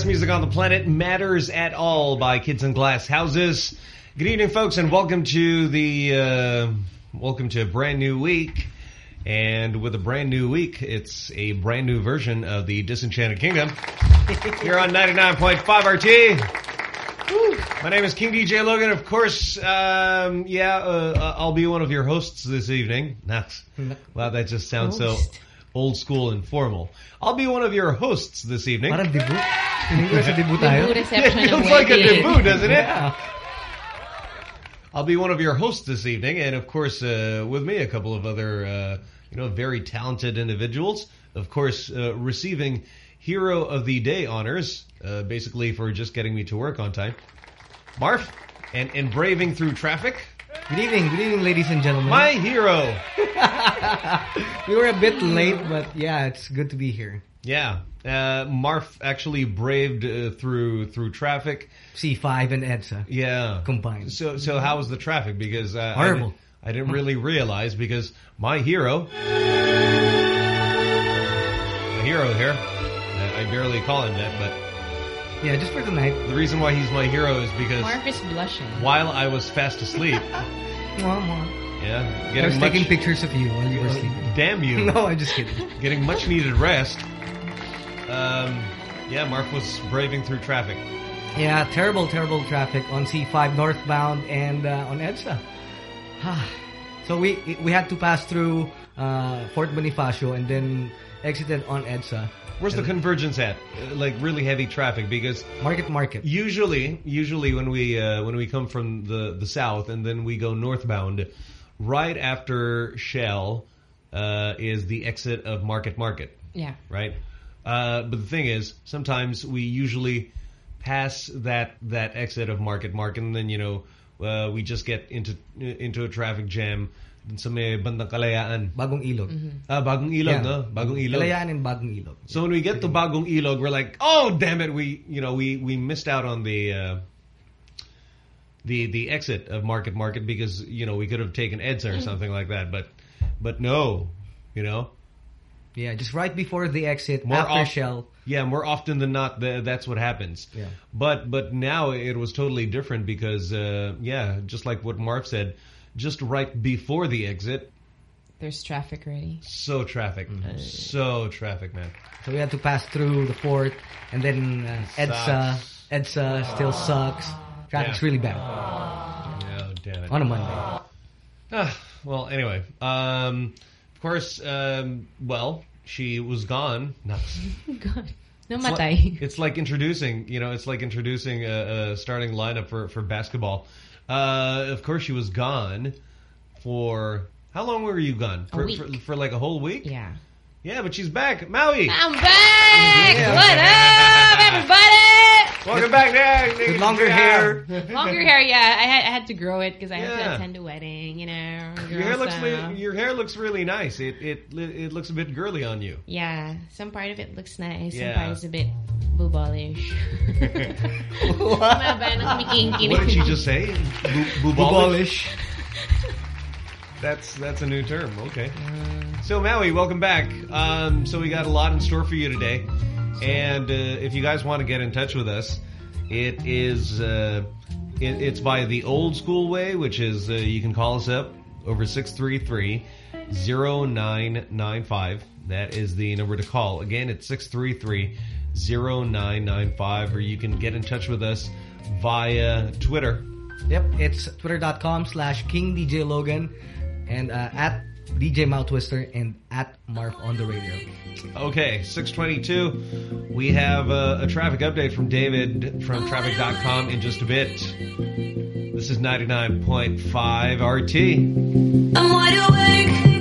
Best music on the planet matters at all by Kids in Glass Houses. Good evening, folks, and welcome to the uh, welcome to a brand new week. And with a brand new week, it's a brand new version of the Disenchanted Kingdom. Here on 99.5 RT. My name is King DJ Logan. Of course, um, yeah, uh, uh, I'll be one of your hosts this evening. Wow, that just sounds Host. so old school and formal. I'll be one of your hosts this evening. Parang debut. Feeling sa debut tayo. Debut reception it feels like a debut, doesn't it? Yeah. I'll be one of your hosts this evening, and of course, uh, with me, a couple of other, uh, you know, very talented individuals. Of course, uh, receiving Hero of the Day honors, uh, basically for just getting me to work on time. Marf, and, and braving through traffic. Good evening, good evening, ladies and gentlemen. My hero. we were a bit late, but yeah, it's good to be here. Yeah, uh, Marf actually braved uh, through through traffic. C5 and EDSA. Yeah, combined. So so how was the traffic? Because uh, horrible. I, didn't, I didn't really realize because my hero, the hero here, I, I barely call him that, but Yeah, just for tonight. the reason why he's my hero is because Mark is blushing. while I was fast asleep, Mwah, mwah. yeah, I was getting much, taking pictures of you while you were sleeping. damn you, No, I'm just kidding. getting much needed rest. Um, yeah, Mark was braving through traffic. Yeah, terrible, terrible traffic on C5 northbound and uh, on EDSA. so we we had to pass through uh, Fort Bonifacio and then exited on EDSA. Where's the convergence at? Uh, Like really heavy traffic because Market Market. usually, usually when we uh, when we come from the the south and then we go northbound, right after Shell uh, is the exit of Market Market, Yeah. right? Uh, but the thing is, sometimes we usually pass that that exit of Market Market, and then you know uh, we just get into into a traffic jam sa may bandang Kalayaan. Bagong Ilog. Ah, Bagong Ilog, no? Bagong Ilog. Kalayaan and Bagong Ilog. So when we get to Bagong Ilog, we're like, oh damn it, we you know we we missed out on the uh, the the exit of Market Market because you know we could have taken EDSA or something like that, but but no, you know, Yeah, just right before the exit, More after off- Shell. yeah, more often than not, th that's what happens. Yeah. But but now it was totally different because uh, yeah, just like what Marv said, just right before the exit, There's traffic already. so traffic, so traffic, man. So we had to pass through the fort and then uh, EDSA. Sucks. EDSA still sucks. Traffic's Yeah. really bad Oh damn it. on a Monday. Ah, well, anyway, um, of course, um, well, she was gone. No. God. It's Namatay. like, it's like introducing, you know, it's like introducing a, a starting lineup for, for basketball. Uh, of course, she was gone for, how long were you gone? A For, week. for, for like a whole week? yeah. Yeah, but she's back. Maui! I'm back! What up, everybody? Welcome back there. With longer hair. Longer hair, yeah. I had, I had to grow it because I had to attend a wedding, you know. Your hair looks style. li- your hair looks really nice. It it it looks a bit girly on you. Yeah, some part of it looks nice, some Yeah. part is a bit boobalish. what? Maba nang kumikinkin. What did she just say? Bu- bubolish? That's that's a new term. Okay. So Maui, welcome back. Um, so we got a lot in store for you today, and uh, if you guys want to get in touch with us, it is uh, it, it's by the old school way, which is uh, you can call us up over 633-0995. That is the number to call. Again, it's 633-0995, or you can get in touch with us via Twitter. Yep, it's twitter.com slash King DJ Logan and uh, at DJ Mouth Twister and at Marv on the radio. Okay, 622. We have a, a traffic update from David from traffic.com in just a bit. This is 99.5 RT. I'm wide awake.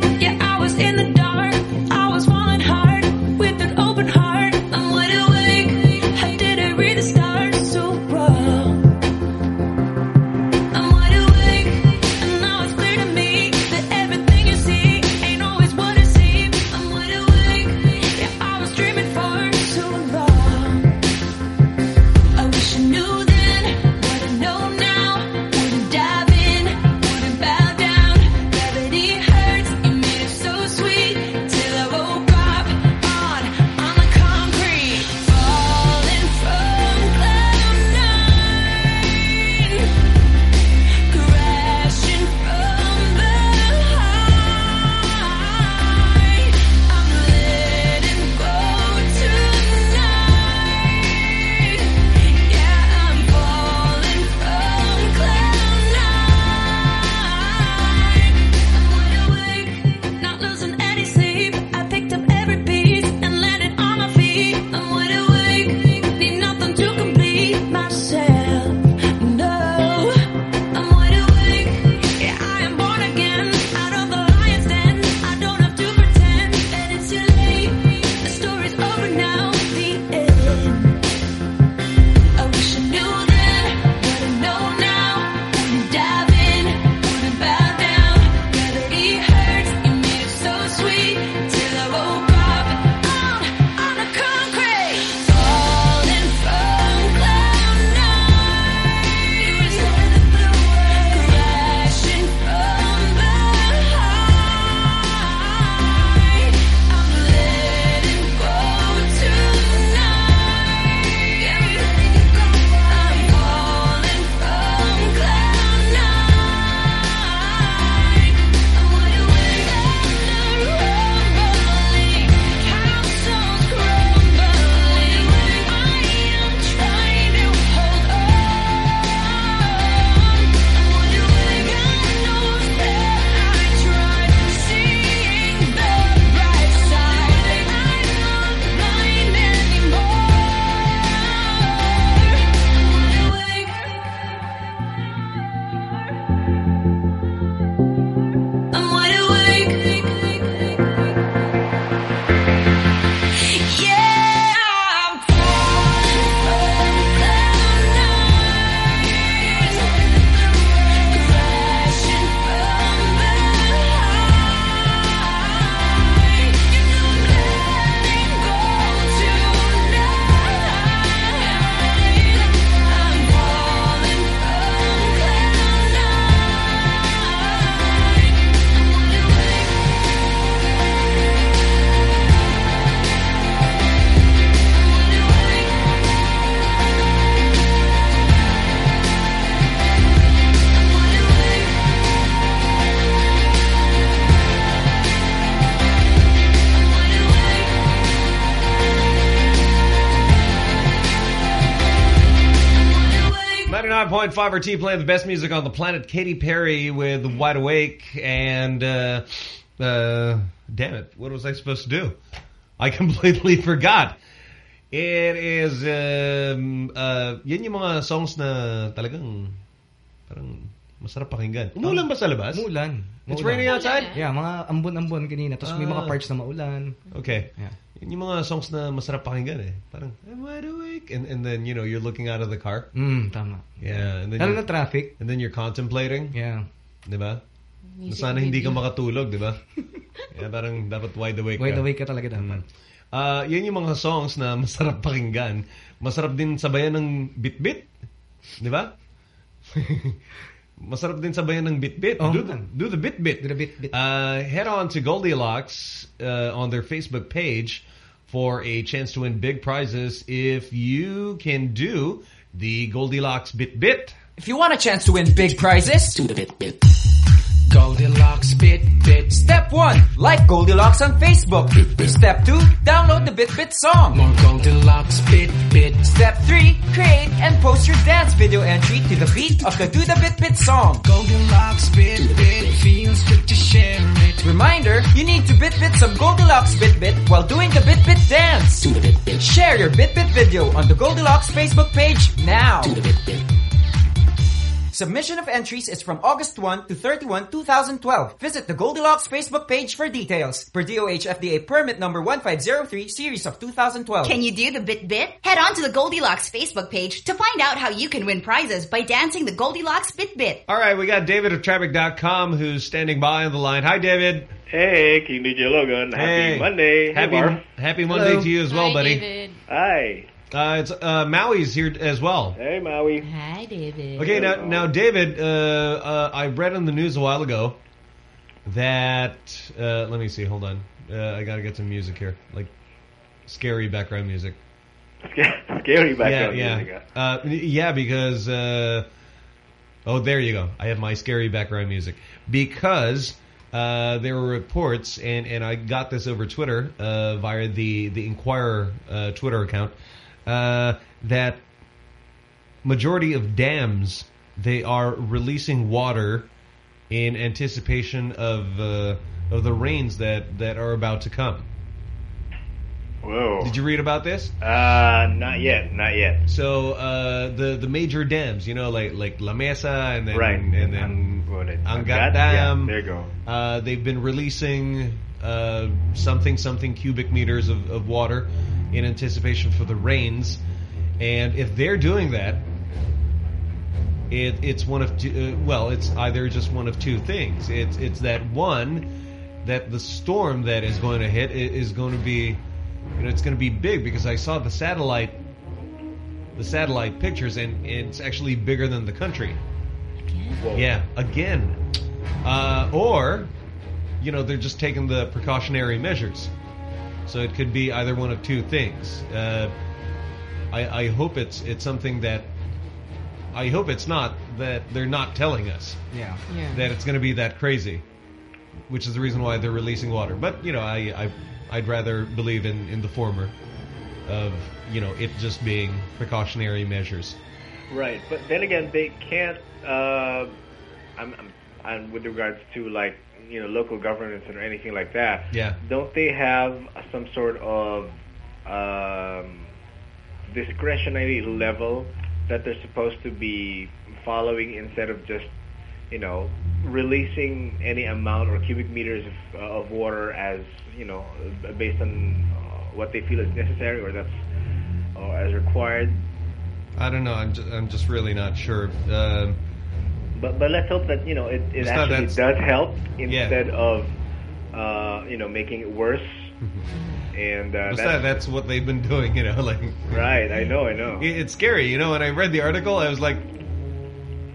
99.5 RT playing the best music on the planet. Katy Perry with Wide Awake and, uh, uh, damn it, what was I supposed to do? I completely forgot. It is, um, uh, yun yung mga songs na talagang parang masarap pakinggan. Umulan ba sa labas? Umulan. It's raining outside? Yeah, mga ambon-ambon kanina. Tapos may mga Ah. parts na maulan. Okay. Yeah. Yun yung mga songs na masarap pakinggan eh. Parang, I'm wide awake. And, and then, you know, you're looking out of the car. Mm, tama. Yeah. And then, Lalo na traffic. and then you're contemplating. Yeah. Di ba? Na Music sana hindi ka video. makatulog, di ba? yeah, parang dapat wide awake Wide ka. awake ka talaga dapat. Ah, yun yung mga songs na masarap pakinggan. Masarap din sabayan ng bit-bit. Di ba? masarap din sabayan ng bit-bit. Oh, do, the, do the bit-bit. Do the bit-bit. Uh, head on to Goldilocks uh, on their Facebook page for a chance to win big prizes if you can do the Goldilocks bit-bit. If you want a chance to win big prizes, Do the bit bit. Goldilocks Bit Bit. Step 1. Like Goldilocks on Facebook. Step 2. Download the Bit Bit song. More Goldilocks Bit Bit. Step 3. Create and post your dance video entry to the beat of the Do the Bit Bit song. Goldilocks Bit Bit. Feels good to share it. Reminder, you need to Bit Bit some Goldilocks Bit Bit while doing the Bit Bit dance. Do the bit bit. Share your Bit Bit video on the Goldilocks Facebook page now. Do the bit bit. Submission of entries is from August 1 to 31, 2012. Visit the Goldilocks Facebook page for details. Per DOH FDA permit number 1503 series of 2012. Can you do the bit bit? Head on to the Goldilocks Facebook page to find out how you can win prizes by dancing the Goldilocks bit bit. All right, we got David of Traffic.com who's standing by on the line. Hi, David. Hey, King DJ Logan. Happy Hey. Monday. Happy Marv. Happy Monday Hello. to you as well, Hi, buddy. David. Hi. Uh, it's uh, Maui's here as well. Hey, Maui. Hi, David. Okay, now, now David, uh, uh, I read on the news a while ago that, uh, let me see, hold on. Uh, I gotta get some music here, like scary background music. Scary background yeah, music. yeah. Uh, yeah, because, uh, oh, there you go. I have my scary background music. Because, uh, there were reports, and, and I got this over Twitter, uh, via the, the Inquirer, uh, Twitter account, uh, that majority of dams, they are releasing water in anticipation of, uh, of the rains that, that are about to come. Whoa. Did you read about this? Uh, not yet. Not yet. So uh, the the major dams, you know, like like La Mesa and then Right. and then Ang- Angat Angat? Dam. Yeah, there you go. Uh, they've been releasing uh, something something cubic meters of, of water in anticipation for the rains, and if they're doing that, it it's one of two, uh, well, it's either just one of two things. It's it's that one that the storm that is going to hit is going to be, you know, it's going to be big because I saw the satellite, the satellite pictures, and it's actually bigger than the country. Whoa. Yeah, again. Uh, or, you know, they're just taking the precautionary measures. So it could be either one of two things. Uh, I, I hope it's it's something that. I hope it's not that they're not telling us Yeah. Yeah. that it's going to be that crazy, which is the reason why they're releasing water. But you know, I, I I'd rather believe in in the former, of you know it just being precautionary measures. Right, but then again, they can't. Uh, I'm, I'm, I'm with regards to like you know local governance or anything like that. Yeah. Don't they have some sort of um, discretionary level that they're supposed to be following instead of just you know releasing any amount or cubic meters of, uh, of water as you know based on uh, what they feel is necessary or that's or as required. I don't know. I'm just I'm just really not sure. Um, But but let's hope that you know it, it It's actually that- does help instead of uh, you know making it worse. and uh, that's, that? That's what they've been doing, you know. Like, right. I know. I know. it- it's scary, you know. When I read the article, I was like,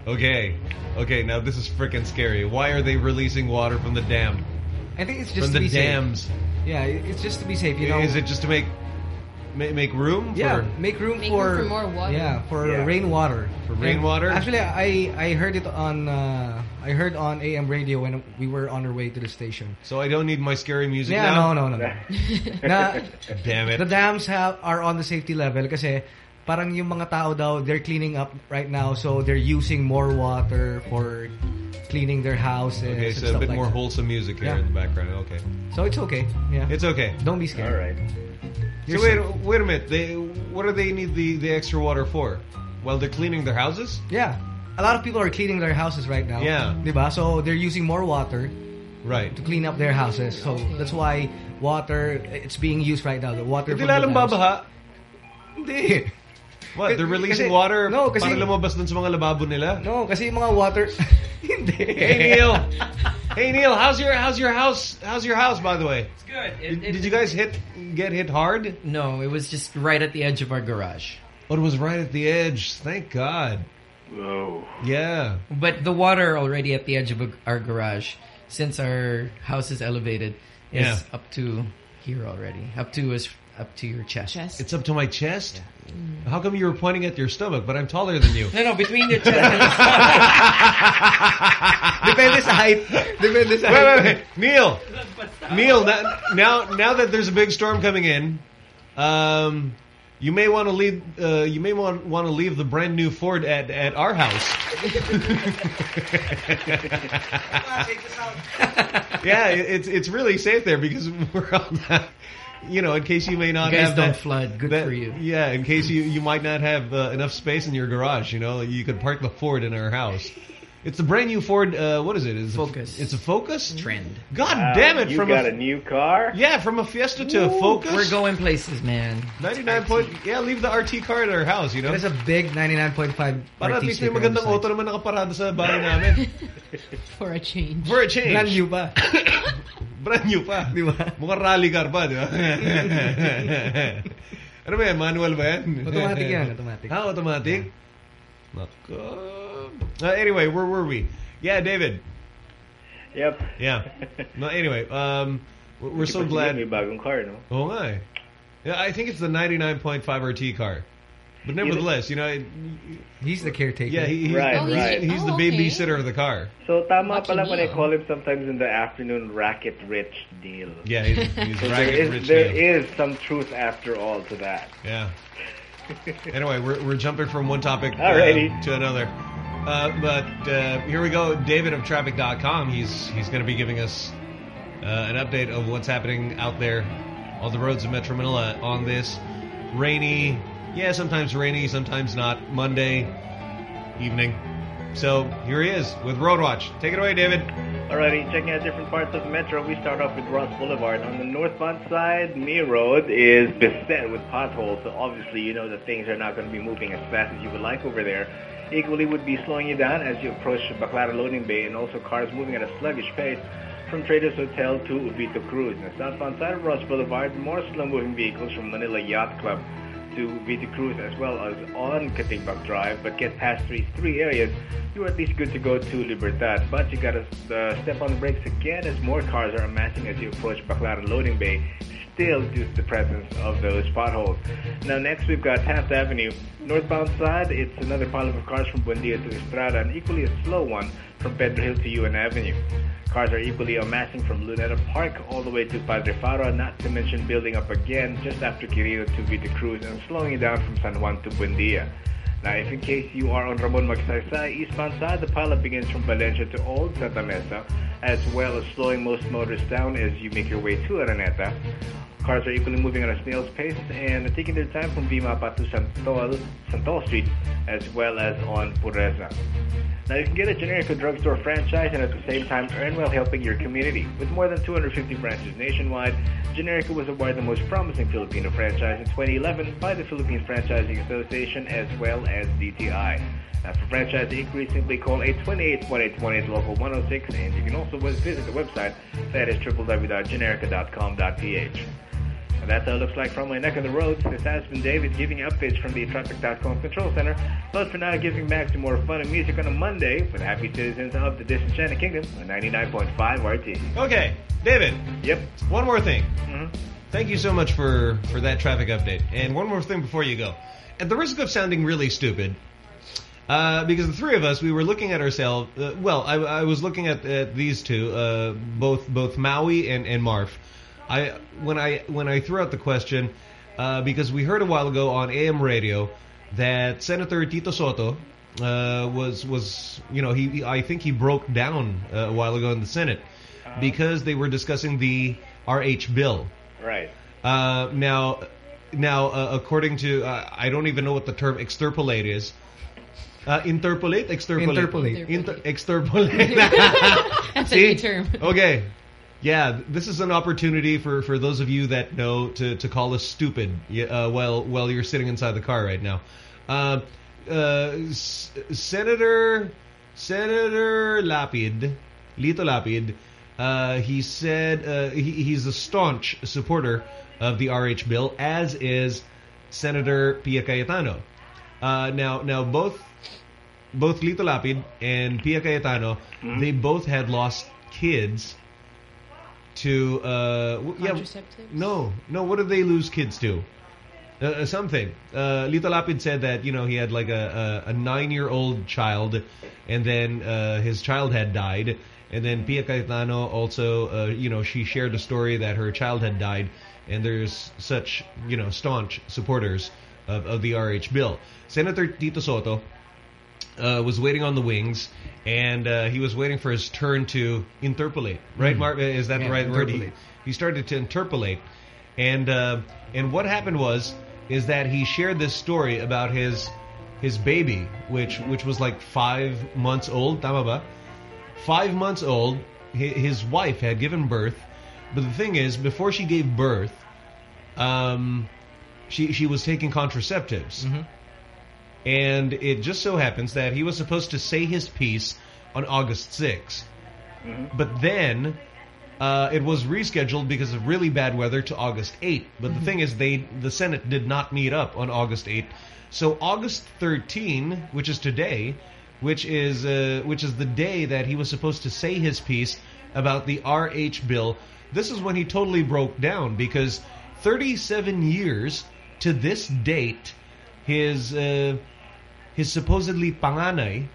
okay, okay, now this is freaking scary. Why are they releasing water from the dam, I think it's just from to the be safe. dams? Yeah, it's just to be safe. You know, is it just to make ma- make room Yeah, for make room Make for room for more water. Yeah, for Yeah. rainwater. For And rainwater? Actually, I I heard it on uh, I heard on AM radio when we were on our way to the station. So I don't need my scary music Yeah, now. no, no, no. no. na, Damn it! the dams have are on the safety level kasi parang yung mga tao daw, they're cleaning up right now, so they're using more water for cleaning their houses Okay, and so a bit like more that. wholesome music here Yeah. in the background. Okay. So it's okay. Yeah. It's okay. Don't be scared. All right. So wait, wait a minute. They, what do they need the, the extra water for? While they're cleaning their houses? Yeah. A lot of people are cleaning their houses right now. Yeah. Diba? So they're using more water Right. to clean up their houses. So that's why water, it's being used right now. The water Hindi from the babaha. Hindi. What? They're releasing Kasi- water no, kasi- para lumabas dun sa mga lababo nila? No, kasi mga water... Hindi. Hey Neil. hey Neil, how's your how's your house? How's your house by the way? It's good. Did, did you guys hit get hit hard? No, it was just right at the edge of our garage. Oh, it was right at the edge. Thank God. Whoa. Yeah. But the water already at the edge of our garage, since our house is elevated, is Yeah. up to here already. Up to is up to your chest. It's up to my chest. How come you were pointing at your stomach, but I'm taller than you? No, no, between your chest and Depende sa height. Depende sa height. wait, wait. Neil. Neil, now, now now that there's a big storm coming in, um, you may want to leave. Uh, you may want want to leave the brand new Ford at at our house. yeah, it, it's it's really safe there because we're on that. You know, in case you may not You guys have don't that, flood. Good that- for you. Yeah, in case you you might not have uh, enough space in your garage. You know, you could park the Ford in our house. It's the brand new Ford. Uh, what is it? It's Focus. A, it's a Focus. Trend. God Wow, damn it! You from got a, a new car? yeah, from a Fiesta to a Focus. We're going places, man. 99 point. Yeah, leave the RT car at our house. You know. it's a big 99.5 Para at RT least may sticker on the magandang auto naman nakaparada sa bahay namin. For a change. For a change. Brand new pa. Brand new pa. Di ba? Mukhang rally car pa, di ba? ano ba yan? Manual ba yan? Automatic yan, automatic. Ah, automatic? Nako. Uh, anyway, where were we? Yeah, David. Yep. Yeah. No, anyway, um, we're, we're so glad. May bagong car, no? Oh, nga eh. Yeah, I think it's the 99.5 RT car. But nevertheless, you know, it, He's the caretaker. yeah, he, he's, Right, the, right. he's, he's the Oh, okay. babysitter of the car. So tama Lucky pala when I call him sometimes in the afternoon racket rich deal. Yeah, he's, he's So there ragged rich there Neil. is some truth after all to that. Yeah. Anyway, we're, we're jumping from one topic uh, to another. Uh, but uh, here we go. David of Traffic.com. He's he's going to be giving us uh, an update of what's happening out there on the roads of Metro Manila on this rainy, yeah, sometimes rainy, sometimes not, Monday evening. So here he is with Roadwatch. Take it away, David. Alrighty, checking out different parts of Metro. We start off with Roxas Boulevard. On the northbound side, Near Road is beset with potholes, so obviously you know that things are not going to be moving as fast as you would like over there. Equally would be slowing you down as you approach Baclaran Loading Bay and also cars moving at a sluggish pace from Traders Hotel to Vito Cruz. On the southbound side of Roxas Boulevard, more slow-moving vehicles from Manila Yacht Club to Cruz as well as on Katigbak Drive, but get past these three areas, you're at least good to go to Libertad. But you gotta uh, step on the brakes again as more cars are amassing as you approach Baclaran Loading Bay, still due to the presence of those potholes. Now next we've got Taft Avenue. Northbound side, it's another pile of cars from Buendia to Estrada, and equally a slow one from Pedro Gil to UN Avenue. Cars are equally amassing from Luneta Park all the way to Padre Faura, not to mention building up again just after Quirino to Vito Cruz and slowing it down from San Juan to Buendia. Now, if in case you are on Ramon Magsaysay eastbound side, the pileup begins from Valencia to Old Santa Mesa, as well as slowing most motorists down as you make your way to Araneta. Cars are equally moving at a snail's pace and taking their time from V. Mapa to Santol, Santol Street, as well as on Pureza. Now you can get a Generika drugstore franchise and at the same time earn while helping your community. With more than 250 branches nationwide, Generika was awarded the most promising Filipino franchise in 2011 by the Philippine Franchising Association as well as DTI. Now for franchise inquiries, simply call 828-1828 local 106 and you can also visit the website that is www.generika.com.ph. And that's how it looks like from my neck of the roads. This has been David giving updates from the Traffic.com Control Center. But for now, giving back to more fun and music on a Monday for the happy citizens of the Disenchanted Kingdom on 99.5 RT. Okay, David. Yep. One more thing. Mhm. Thank you so much for, for that traffic update. And one more thing before you go. At the risk of sounding really stupid, uh, because the three of us, we were looking at ourselves. Uh, well, I, I was looking at, at these two, uh, both both Maui and, and Marf. I when I when I threw out the question, uh, because we heard a while ago on AM radio that Senator Tito Sotto uh, was was you know he I think he broke down uh, a while ago in the Senate because they were discussing the RH bill. Right. Uh, now, now uh, according to uh, I don't even know what the term extrapolate is. Uh, interpolate, extrapolate, Interpolate. Inter- extrapolate. That's a new term. Okay. Yeah, this is an opportunity for, for those of you that know to, to call us stupid uh, while while you're sitting inside the car right now. Uh, uh, S- Senator Senator Lapid, Lito Lapid, uh, he said uh, he, he's a staunch supporter of the RH bill, as is Senator Pia Cayetano. Uh, now, now both both Lito Lapid and Pia Cayetano, they both had lost kids to uh, yeah, no, no. What do they lose kids to? Uh, uh, something. Uh, Lito Lapid said that you know he had like a a, a nine year old child, and then uh, his child had died, and then Pia Cayetano also uh, you know she shared a story that her child had died, and there's such you know staunch supporters of of the RH bill. Senator Tito Sotto uh, was waiting on the wings, and uh, he was waiting for his turn to interpolate. Right, Mhm. Mark? Is that the right word? He, he started to interpolate, and uh, and what happened was is that he shared this story about his his baby, which which was like five months old. Tamaba. Five months old. His wife had given birth, but the thing is, before she gave birth, um, she she was taking contraceptives. And it just so happens that he was supposed to say his piece on August 6th. But then uh, it was rescheduled because of really bad weather to August 8th. But the thing is, they the Senate did not meet up on August 8th. So August 13, which is today, which is uh, which is the day that he was supposed to say his piece about the RH bill. This is when he totally broke down because 37 years to this date, his uh, his supposedly panganay,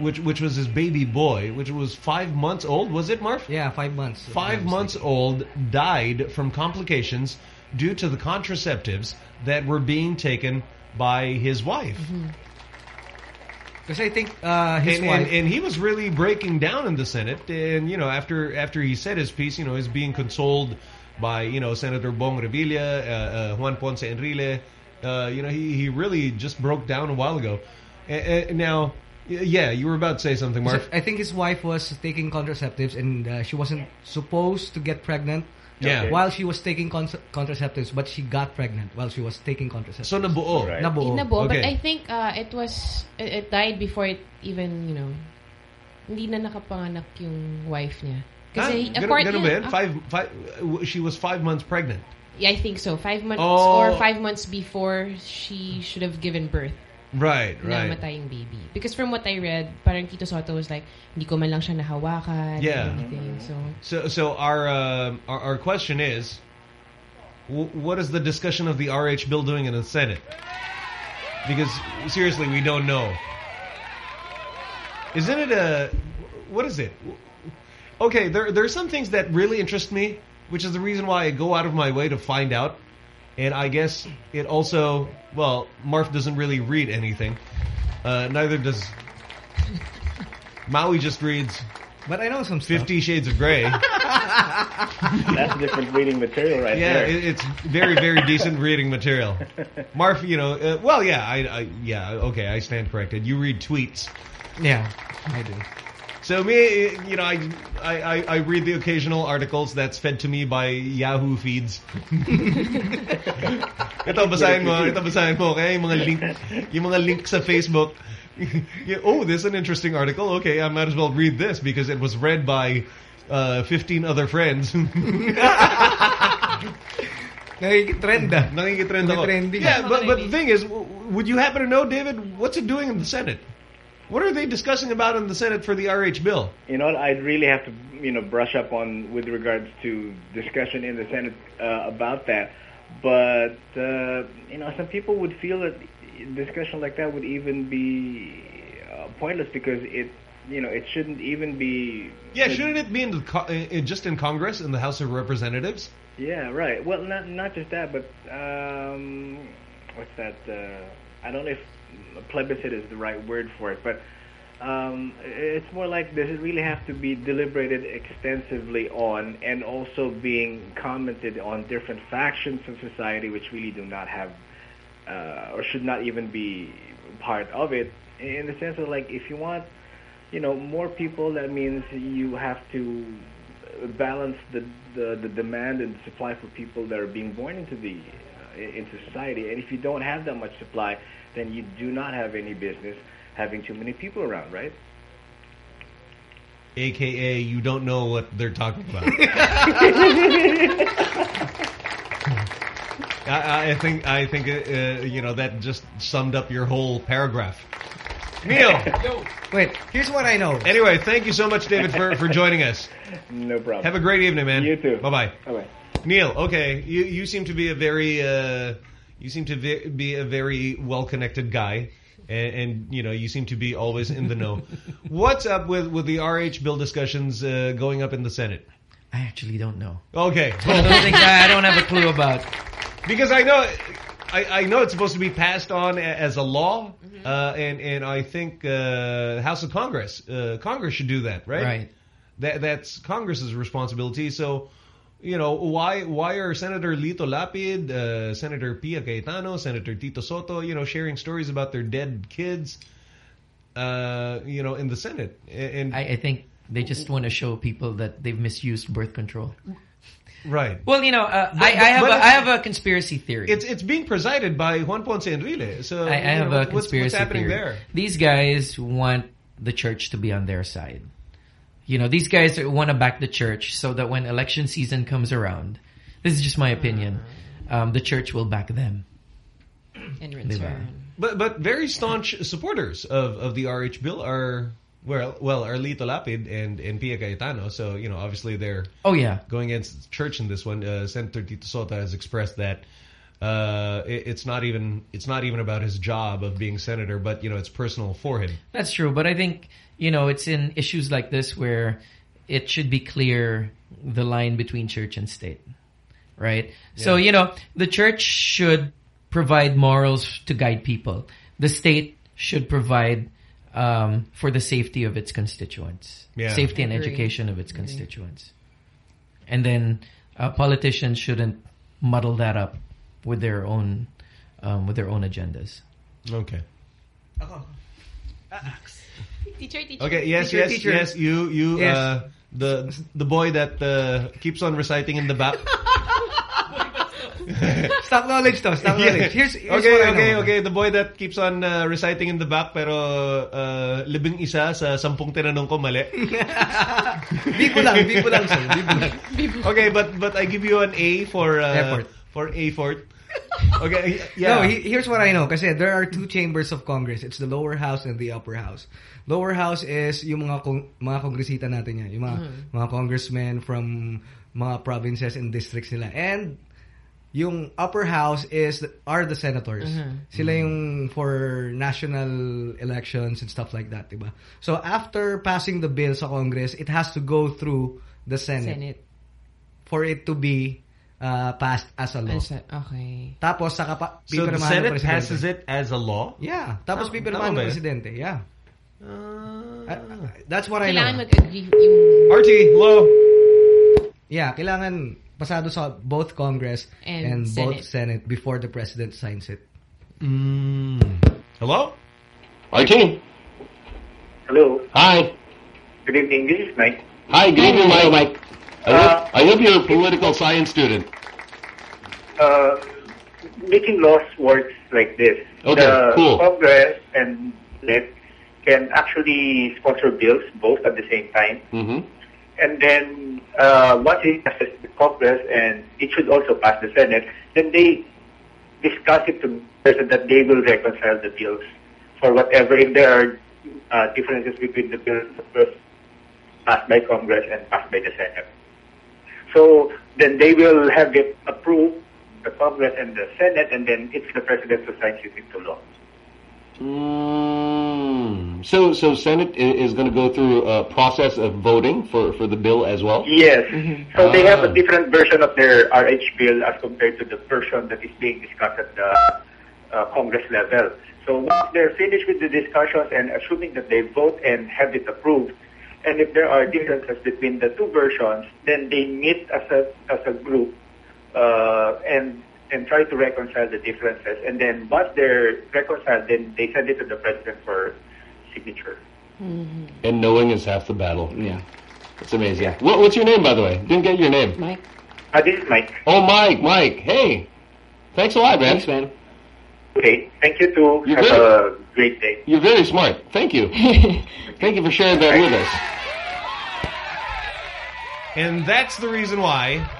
which which was his baby boy, which was five months old. Was it, Marv? Yeah, five months. Five not months old died from complications due to the contraceptives that were being taken by his wife. Because I think uh, his and, wife... and, and he was really breaking down in the Senate. And, you know, after after he said his piece, you know, he's being consoled by, you know, Senator Bong Revilla, uh, uh, Juan Ponce Enrile. Uh, you know, he, he really just broke down a while ago. Uh, now, yeah, you were about to say something, Mark. I think his wife was taking contraceptives and uh, she wasn't supposed to get pregnant Yeah. While she was taking con contraceptives, but she got pregnant while she was taking contraceptives. So nabuo. Right. Nabuo. Nabuo, but I think uh, it was it, it died before it even, you know, hindi na nakapanganak yung wife niya. Ah, Kasi ganun, according ganun ba yan? uh, Five, five, uh, she was five months pregnant. Yeah, I think so. Five months Oh. or five months before she should have given birth. Right, right. Namatay yung baby. Because from what I read, parang Tito Sotto was like, hindi ko man lang siya nahawakan. Yeah. And everything. So, So, so our, uh, our our question is, what is the discussion of the RH bill doing in the Senate? Because seriously, we don't know. Isn't it a what is it? Okay, there there are some things that really interest me, which is the reason why I go out of my way to find out. And I guess it also, well, Marf doesn't really read anything. Uh, neither does Maui. Just reads But I know some stuff. Fifty Shades of Grey. That's different reading material right yeah, there. it, it's very, very decent reading material. Marf, you know, uh, well, yeah, I, I, yeah, okay, I stand corrected. You read tweets. Yeah, I do. So me, you know, I, I, I- I read the occasional articles that's fed to me by Yahoo feeds. ito, basahin mo, ito, basahin mo. Kaya yung mga link, yung mga link sa Facebook. Yeah, oh, this is an interesting article. Okay, I might as well read this because it was read by uh, 15 other friends. Nakikitrend ah. Nakikitrend ako. Yeah, but, but the thing is, would you happen to know, David, what's it doing in the Senate? What are they discussing about in the Senate for the RH bill? You know, I'd really have to, you know, brush up on with regards to discussion in the Senate uh, about that. But uh, you know, some people would feel that discussion like that would even be uh, pointless because it, you know, it shouldn't even be. Yeah, shouldn't it be in the co- just in Congress, in the House of Representatives? Yeah, right. Well, not not just that, but um, let's that uh, I don't know if plebiscite is the right word for it, but um, it's more like does it really have to be deliberated extensively on and also being commented on different factions of society which really do not have uh, or should not even be part of it in the sense of like if you want you know more people that means you have to balance the, the, the demand and supply for people that are being born into the uh, into society and if you don't have that much supply then you do not have any business having too many people around right AKA, you don't know what they're talking about. I, I think I think uh, you know that just summed up your whole paragraph. Neil. Wait, here's what I know. Anyway, thank you so much, David, for, for joining us. no problem Have a great evening, man. You too. Bye bye. Bye-bye. Neil, okay, you you seem to be a very uh, you seem to be a very well connected guy, and, and you know you seem to be always in the know. What's up with with the RH bill discussions uh, going up in the Senate? I actually don't know. Okay, I don't think I don't have a clue about. because I know. I, I know it's supposed to be passed on as a law, Mm-hmm. uh, and and I think uh, House of Congress, uh, Congress should do that, right? Right. That that's Congress's responsibility. So, you know, why why are Senator Lito Lapid, uh, Senator Pia Cayetano, Senator Tito Sotto, you know, sharing stories about their dead kids, uh, you know, in the Senate? And I, I think they just want to show people that they've misused birth control. right, Well, you know, uh, But- I, I have a, I have a conspiracy theory. it's it's being presided by Juan Ponce Enrile. So I, I have know, a what's- conspiracy what's, happening theory. there? These guys want the church to be on their side. You know, these guys want to back the church so that when election season comes around, this is just my opinion, um, the church will back them. In return. But but very staunch supporters of, of the RH bill are well well are Lito Lapid and and Pia Cayetano. So you know obviously they're Oh yeah, going against the church in this one. Uh, Senator Tito Sotto has expressed that uh, it, it's not even it's not even about his job of being senator, but you know it's personal for him. that's true. But I think, you know, it's in issues like this where it should be clear the line between church and state. Right? So, you know, the church should provide morals to guide people. The state should provide um, for the safety of its constituents. Yeah. Safety and education of its constituents. And then uh, politicians shouldn't muddle that up with their own um, with their own agendas. Okay. Teacher, teacher. Okay. Yes. Teacher, yes. teacher. Yes. You. You. Yes. Uh, the the boy that uh, keeps on reciting in the back. Stock knowledge to, stock Yeah. knowledge. Here's, here's okay, what I okay, know. okay. The boy that keeps on uh, reciting in the back pero uh, libing isa sa sampung tinanong ko mali. Bibo lang, bibo lang sir, bibo lang. okay, but but I give you an A for uh, Effort. for effort. Okay, yeah. No, he, here's what I know. Kasi there are two chambers of Congress. It's the lower house and the upper house. Lower house is yung mga kong, mga kongresita natin yan. Yung mga, mm-hmm. mga congressmen from mga provinces and districts nila. And yung upper house is are the senators. Mm-hmm. Sila mm-hmm. yung for national elections and stuff like that, diba? So after passing the bill sa Congress, it has to go through the Senate, Senate. for it to be uh, passed as a law. Ano sa- Okay. Tapos saka pa so the pipirmahan ng Senate presidente. passes it as a law. Yeah, tapos Tama- pipirmahan ng presidente. Yeah. Uh, Uh, that's what I Kailangan know. mag-agree yung... RT, hello. Yeah, kailangan pasado sa both Congress And both Senate before the president signs it. Mm. Hello? RT. hello Hi. good evening this is Mike Hi, good evening, Mayo Mike. I hope, I hope you're a political science student. uh, making laws works like this. Okay, the cool. Congress and Senate can actually sponsor bills both at the same time. Mm-hmm. And then uh, once it passes the Congress and it should also pass the Senate, then they discuss it together so that they will reconcile the bills for whatever if there are uh, differences between the bills that were passed by Congress and passed by the Senate. So then they will have it approved, the Congress and the Senate, and then it's the President who signs it into law. Mm. So, so Senate i- is going to go through a process of voting for, for the bill as well? Yes. So they have Ah. a different version of their RH bill as compared to the version that is being discussed at the uh, Congress level. So once they're finished with the discussions and assuming that they vote and have it approved, and if there are differences between the two versions, then they meet as a as a group uh, and and try to reconcile the differences. And then once they're reconciled, then they send it to the president for signature. And knowing is half the battle. Yeah. It's amazing. What, what's your name, by the way? Didn't get your name. Mike. Uh, this is Mike. Oh, Mike, Mike. Hey. Thanks a lot, man. Thanks, man. Okay, thank you too. You're have very- a great day. You're very smart. Thank you. Thank you for sharing that with us. And that's the reason why.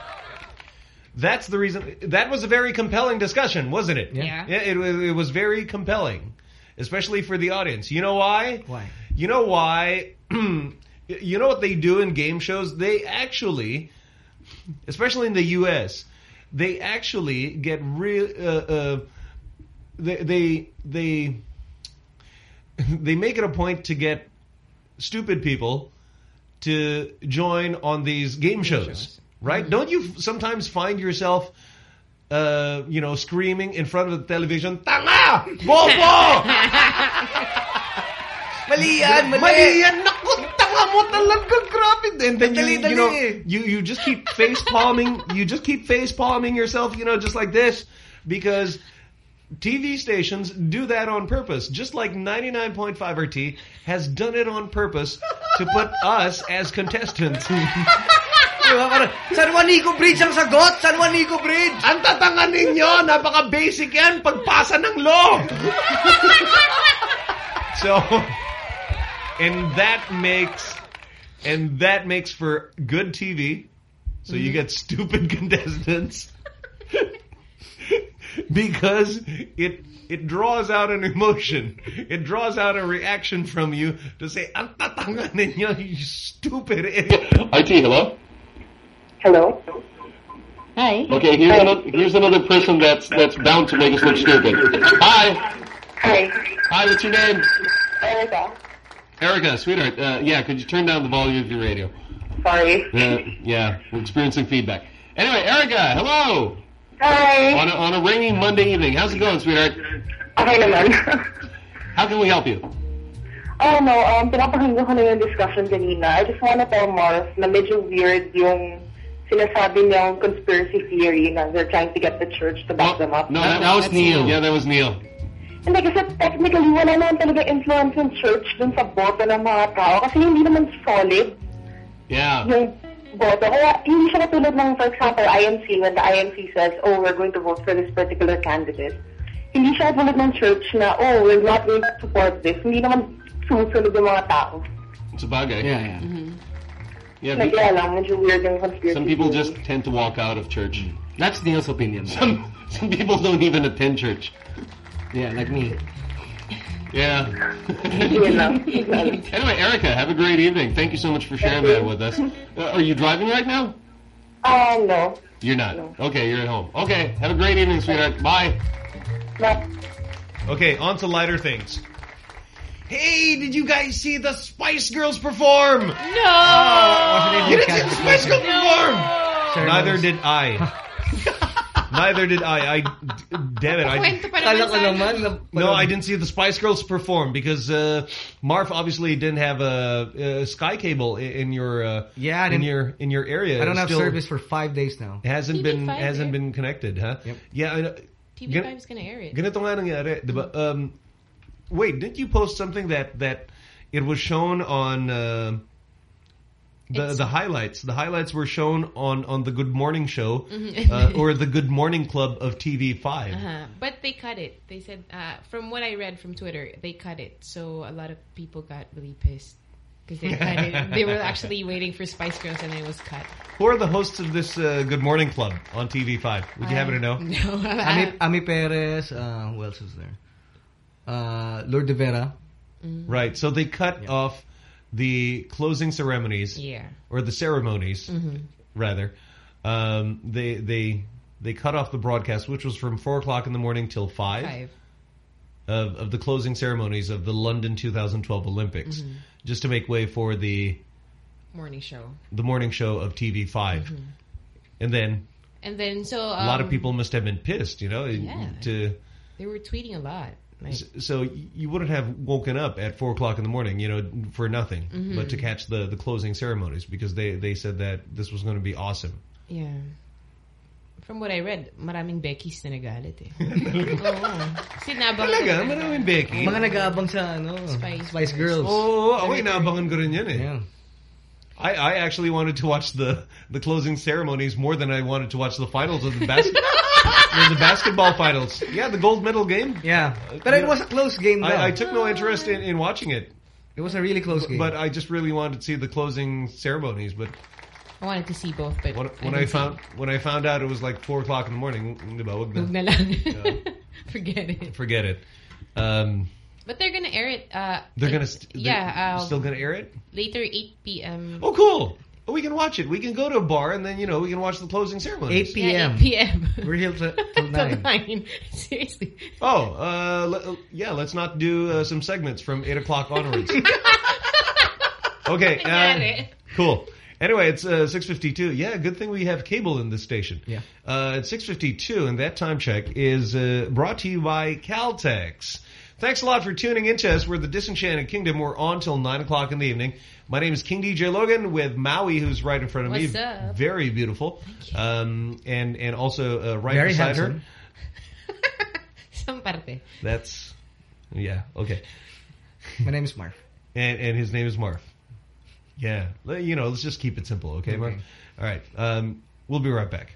That's the reason. That was a very compelling discussion, wasn't it? Yeah. Yeah, it was. It was very compelling, especially for the audience. You know why? Why? You know why? you know what they do in game shows? They actually, especially in the U.S., they actually get real. Uh, uh, they they they they make it a point to get stupid people to join on these game shows, right? Don't you f- sometimes find yourself, uh, you know, screaming in front of the television, "Tanga! Bobo! Mali yan, mali. Mali yan! Naku, tanga mo talaga, grabe! And then you, you know, you, you just keep face palming, you just keep face palming yourself, you know, just like this, because TV stations do that on purpose, just like 99.5 RT has done it on purpose to put us as contestants. Diba? Parang, San Juanico Bridge ang sagot! San Juanico Bridge! Ang tatangan ninyo, napaka-basic yan, pagpasa ng law! so, and that makes, and that makes for good TV, so you mm-hmm. get stupid contestants, because it it draws out an emotion. It draws out a reaction from you to say, ang tatangan ninyo, you stupid idiot. RT, hello? Hello? Hi. Okay, here's another, here's another person that's that's bound to make us look stupid. Hi. Hi. Hi, what's your name? Erica. Erica, sweetheart. Uh, yeah, could you turn down the volume of your radio? Sorry. Uh, yeah, we're experiencing feedback. Anyway, Erica, hello. Hi. On a, on a rainy Monday evening. How's it going, sweetheart? Okay naman. How can we help you? oh no, um, pinapakinggan ko na yung discussion kanina. I just wanna tell Marv na medyo weird yung sinasabi niyang conspiracy theory na they're trying to get the church to back them up. No, that, was Neil. Yeah, that was Neil. Hindi kasi technically wala naman talaga influence ng church dun sa boto ng mga tao kasi hindi naman solid Yeah. yung boto. Kaya hindi siya katulad ng, for example, INC, when the INC says, oh, we're going to vote for this particular candidate. Hindi siya katulad ng church na, oh, we're not going to support this. Hindi naman susunod yung mga tao. It's a bagay. Yeah, yeah. Mm-hmm. Yeah, Na pe- kaya lang, medyo weird yung conspiracy. some people just tend to walk out of church. That's Neil's opinion. Some some people don't even attend church. Yeah, like me. Yeah. Yun lang. anyway, Erica, have a great evening. Thank you so much for sharing that with us. Uh, are you driving right now? Uh, no. You're not. Okay, you're at home. Okay, have a great evening, sweetheart. Bye. Not Okay, on to lighter things. Hey, did you guys see the Spice Girls perform? No! You didn't see the Spice Girls perform? Neither did I. Neither did I. I damn it. I, Kwento pa naman Kala ko naman no, I didn't see the Spice Girls perform because uh, Marv obviously didn't have a, a sky cable in your uh, Yeah, in your in your area. I don't have still- service for five days now. It hasn't been TV5 hasn't there. been connected, huh? Yep. Yeah. I. TV5 is gonna air it. Ganito nga nangyari, di ba? Um, wait, didn't you post something that that it was shown on uh, the It's- the highlights? The highlights were shown on on the Good Morning Show Mhm. uh, or the Good Morning Club of TV5. Uh-huh. But they cut it. They said, uh, from what I read from Twitter, they cut it. So a lot of people got really pissed because they cut it. They were actually waiting for Spice Girls and it was cut. Who are the hosts of this uh, Good Morning Club on TV5? Would you happen to know? No. Amy, Amy Perez, uh, who else is there? Uh, Lourd de Veyra. Right. So they cut off the closing ceremonies. Yeah. Or the ceremonies, Mhm. rather. Um, they they they cut off the broadcast, which was from four o'clock in the morning till five, Five. of of the closing ceremonies of the London 2012 Olympics, Mhm. just to make way for the Morning show. the morning show of TV5, and then And then, so... a lot of um, people must have been pissed, you know, Yeah. to They were tweeting a lot. Like, So you wouldn't have woken up at four o'clock in the morning, you know, for nothing, Mhm. but to catch the the closing ceremonies because they they said that this was going to be awesome. yeah. From what I read, maraming Becky's na nagalit eh. Oo. Kasi nabang Talaga, maraming Becky. Mga nag-aabang sa ano, Spice Spice Girls. Oo, oh, okay, naabangan ko rin yan eh. I, I actually wanted to watch the the closing ceremonies more than I wanted to watch the finals of the basket the basketball finals. Yeah, the gold medal game. Yeah, but it was a close game. though. I, I took no interest in, in watching it. It was a really close game. But I just really wanted to see the closing ceremonies. But I wanted to see both, but when, when I, didn't see found when I found out it was like four o'clock in the morning, wag na. Huwag na. Forget it. forget it. Um, But they're gonna air it. Uh, they're gonna st they're yeah, uh, still gonna air it. later 8 p.m. Oh, cool. We can watch it. We can go to a bar and then you know we can watch the closing ceremony. 8 p.m. Yeah, 8 p.m. We're here till, till Till 9. 9. Seriously. Oh, uh, le- yeah. Let's not do uh, some segments from eight o'clock onwards. okay. I uh, get it. Cool. Anyway, it's uh, 6.52. Yeah, good thing we have cable in this station. Yeah. Uh, it's 6.52, and that time check is uh, brought to you by Caltex. Thanks a lot for tuning in to us. We're the Disenchanted Kingdom. We're on till 9 o'clock in the evening. My name is King DJ Logan with Maui, who's right in front of What's me. up? Very beautiful. Um, and, and also uh, right Very beside handsome. her. Some parte. That's, yeah, okay. My name is Marv. And, and his name is Marv. Yeah. You know, let's just keep it simple, okay, Marv? All right. Um, we'll be right back.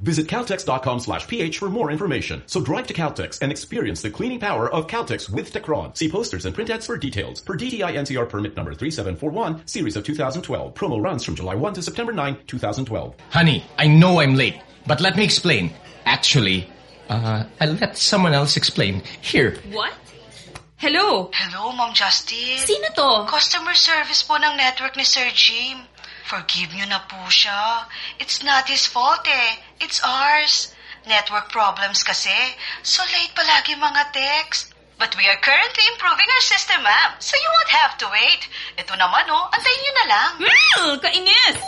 Visit Caltex.com slash PH for more information. So drive to Caltex and experience the cleaning power of Caltex with Techron. See posters and print ads for details. Per DTI NCR permit number 3741, series of 2012. Promo runs from July 1 to September 9, 2012. Honey, I know I'm late, but let me explain. Actually, uh, I'll let someone else explain. Here, What? Hello? Hello, Ma'am Justin. Sino to? Customer service po ng network ni Sir Jim. Forgive nyo na po siya. It's not his fault eh. It's ours. Network problems kasi. So late palagi mga text. But we are currently improving our system, ma'am. So you won't have to wait. Ito naman oh, antayin nyo na lang. Mm, kainis!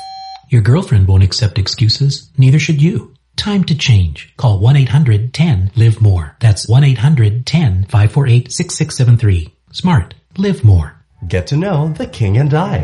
Your girlfriend won't accept excuses. Neither should you. Time to change. Call 1-800-10-LIVE-MORE. That's 1-800-10-548-6673. Smart. Live more. Get to know the king and I.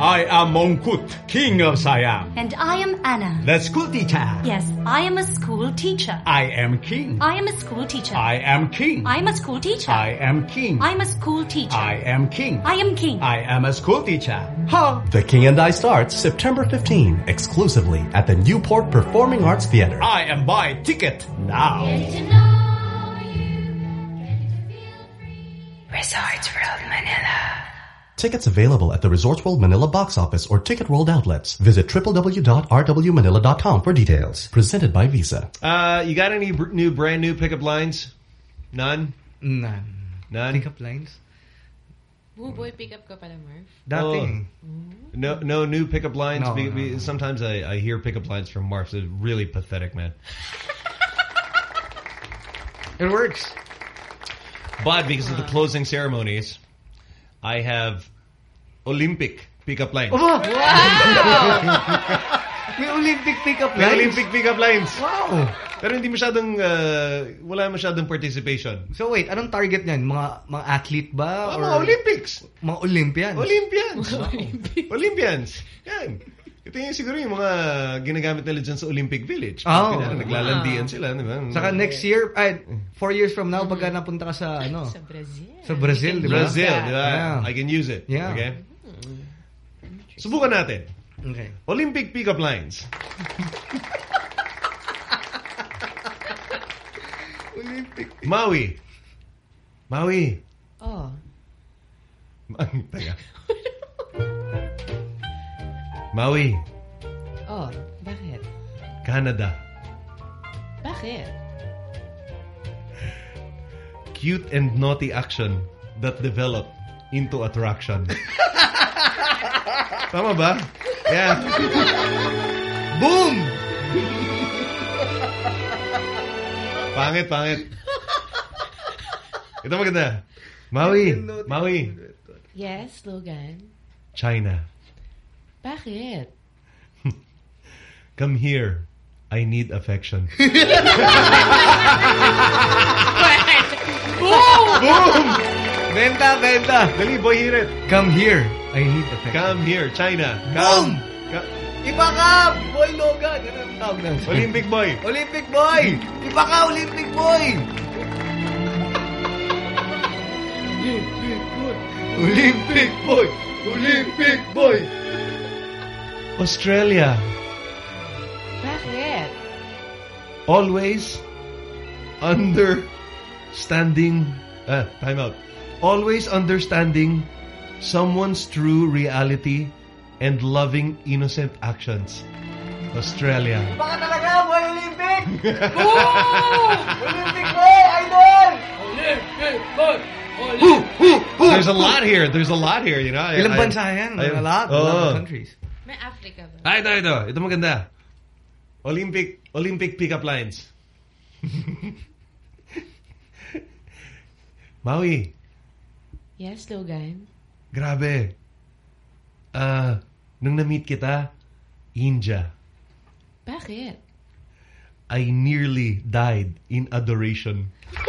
I am Mongkut, king of Siam. And I am Anna. The school teacher. Yes, I am a school teacher. I am king. I am a school teacher. I am king. I'm a school teacher. I am king. I'm a school teacher. I am king. I am king. I am a school teacher. Ha! The King and I starts September 15, exclusively at the Newport Performing Arts Theater. I am buy ticket now. Resorts World Manila. Tickets available at the Resorts World Manila box office or Ticket World outlets. Visit www.rwmanila.com for details. Presented by Visa. Uh, you got any br new, brand new pickup lines? None? None. None? Pickup lines? Woo boy, pick up ka pala, Marv. Dating. No, no new pickup lines. No, Be- no, be- Sometimes I, I hear pickup lines from Marv. It's really pathetic, man. It works. But because of the closing ceremonies, I have Olympic pickup lines. Wow! May Olympic pickup May lines. Olympic pickup lines. Wow. Pero hindi masyadong, uh, wala masyadong participation. So wait, anong target niyan? Mga mga athlete ba? Ah, or mga Olympics. Mga Olympians. Olympians. Olympians. Yan. Ito yung siguro yung mga ginagamit nila dyan sa Olympic Village. Ah, oh. Kanya, naglalandian ah. sila. Di ba? Saka mm. next year, ay, mm. four years from now, pagka mm-hmm. napunta ka sa, ano? Sa Brazil. Sa Brazil, di ba? Brazil, di ba? Yeah. I can use it. Yeah. Okay? Subukan natin. Okay. Olympic pickup lines. Olympic. Maui. Maui. Oh. Teka. Maui. Oh, bakit? Canada. Bakit? Cute and naughty action that developed into attraction. Tama ba? Yeah. Boom! Pangit, pangit. Ito maganda. Maui, Maui, Yes, slogan. China. Bakit? Come here. I need affection. Boom! Boom! Benta, benta. Dali, boy, hear it. Come here. I need affection. Come here, China. Come. Ka- Iba ka! Boy Logan! Yan ang tawag ng Olympic boy. Olympic boy! Iba ka, Olympic boy! Olympic boy! Olympic boy! Australia. Bakit? Always understanding. Ah, time out. Always understanding someone's true reality and loving innocent actions. Australia. Baka talaga, boy Olympic! Boom! Olympic boy! Idol! Olympic boy! There's a lot here. There's a lot here, you know. I- Ilang I- bansa yan? I- a lot. A lot of countries. May Africa ba? Ah, ito, ito. Ito maganda. Olympic, Olympic pickup lines. Maui, Yes, slogan. grabe. Ah, nung na-meet kita, India, Bakit? I nearly died in adoration.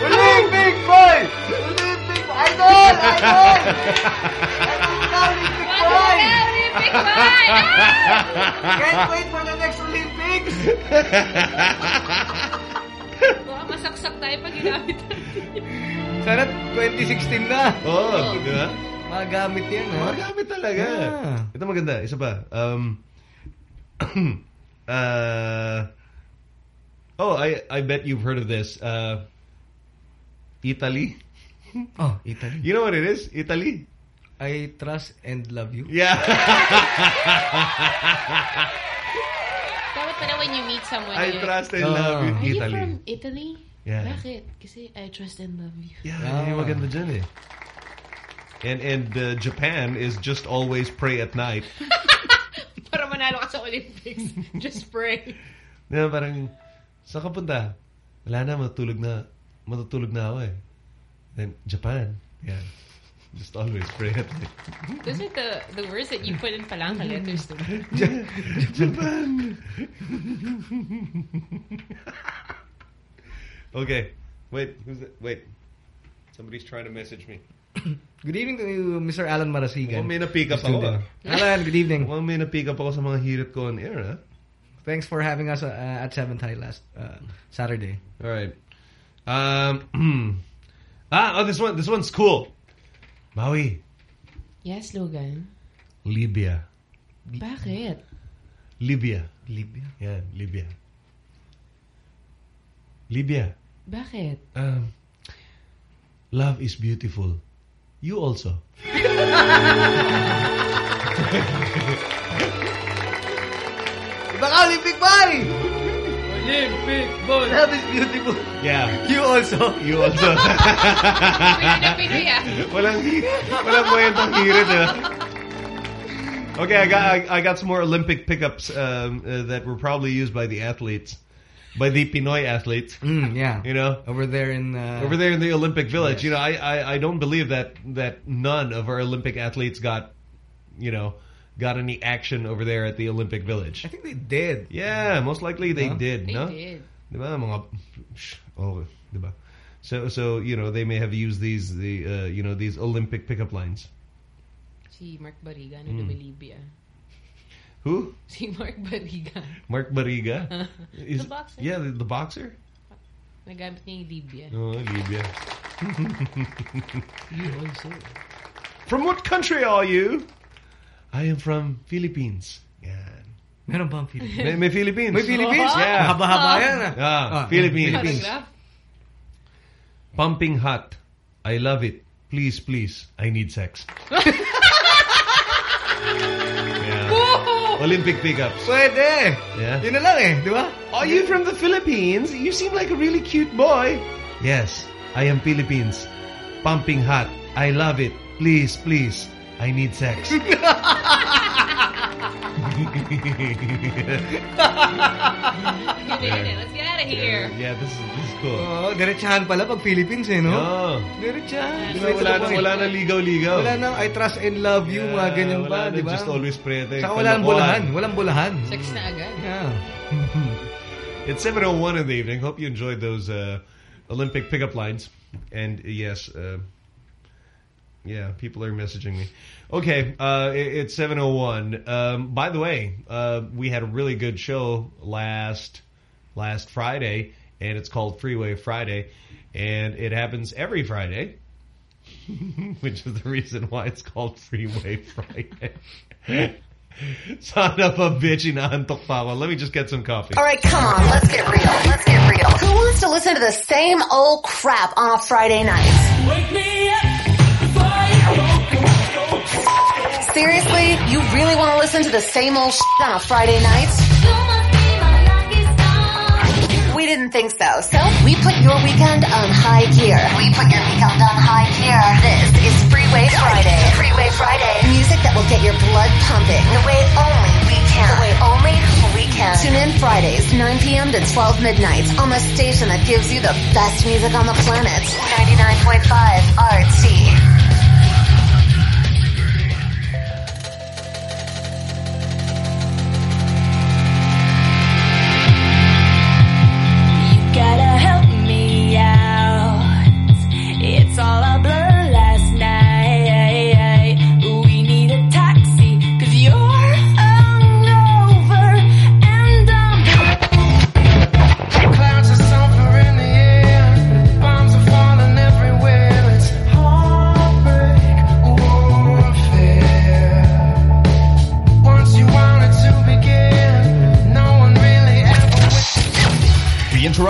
Olympic boy! Olympic boy! Idol! Idol! Olympic boy! Olympic boy! Can't wait for the next Olympics! Baka masaksak tayo pag ginamit Sana 2016 na. Oo, di ba? Magamit yan, ha? Magamit talaga. Yeah. Ito maganda. Isa pa. Um, uh, oh, I I bet you've heard of this. Uh, Italy. Oh, Italy. You know what it is? Italy. I trust and love you. Yeah. Dapat pala when you meet someone, I you're trust and love you, Are you from Italy? Yeah. Bakit? Kasi I trust and love you. Yeah, Ah. yung maganda dyan eh. And and uh, Japan is just always pray at night. Para manalo ka sa Olympics. Just pray. Na parang saan ka punta? Wala na matutulog na matutulog na ako eh. Then Japan. Yeah. Just always pray at night. Those are the, the words that you put in palanca letters to me. Japan. okay. Wait, who's that? Wait. Somebody's trying to message me. Good evening to you, Mr. Alan Marasigan. Mukhang may na-pick up Student. ako ah. Alan, good evening. Mukhang may na-pick up ako sa mga hirit ko on air ah. Thanks for having us uh, at 7th High last uh, Saturday. All right. Um, ah, oh, this one, this one's cool. Maui, Yes, Logan. Libya. Bakit? Libya. Libya? Yeah, Libya. Libya. Bakit? Um, love is beautiful. You also. Ibaka Olympic boy! Olympic boy! Love is beautiful. Yeah. You also. You also. walang, walang kwentang hirit, ah. Okay, I got I, I got some more Olympic pickups um, uh, that were probably used by the athletes, by the Pinoy athletes. Mm, yeah. You know, Over there in... Uh, over there in the Olympic Village. You know, I, I I don't believe that that none of our Olympic athletes got, you know, got any action over there at the Olympic Village. I think they did. Yeah, most likely they Huh? did. They no? did. Diba? Mga, oh, diba? So, so you know, they may have used these, the uh, you know, these Olympic pickup lines. Si Mark Barriga, ano mm. Libya. Who? Si Mark Barriga. Mark Barriga. The boxer. Yeah, the, the boxer. Nagamit niya yung Libya. Oh, Libya. You also. From what country are you? I am from Philippines. Yan. Meron bang Philippines? May, may Philippines. May Philippines? Yeah. Haba-haba yan. ah. Ah, Ah, Philippines. Paragraph. Pumping hot. I love it. Please, please. I need sex. yeah. Olympic pickups. Pwede. Yeah. Yun na lang eh, di ba? Are you from the Philippines? You seem like a really cute boy. Yes, I am Philippines. Pumping hot. I love it. Please, please. I need sex. Let's get out of here. Yeah, this is this is cool. Oo, diretsahan pala pag Philippines eh, no? Oo. Diretsahan. Di ba, wala nang wala nang ligaw-ligaw. Wala nang I trust and love you, mga ganyan wala pa, di ba? just always pretty. Saka wala nang bulahan. Walang bulahan. Sex na agad. Yeah. It's 7.01 in the evening. Hope you enjoyed those uh, Olympic pickup lines. And uh, yes, uh, yeah, people are messaging me. Okay, uh, it, it's 7.01. Um, by the way, uh, we had a really good show last last Friday, and it's called Freeway Friday. And it happens every Friday, which is the reason why it's called Freeway Friday. Son of a bitch, inaantok pa ako. Let me just get some coffee. All right, come on, let's get real. Let's get real. Who wants to listen to the same old crap on a Friday night? Seriously? You really want to listen to the same old shit on a Friday night? We didn't think so, so we put your weekend on high gear. We put your weekend on high gear. This is Freeway Friday. Freeway Friday. Music that will get your blood pumping the way only we can. The way only we can. Tune in Fridays, 9 p.m. to 12 midnight on the station that gives you the best music on the planet. 99.5 RT.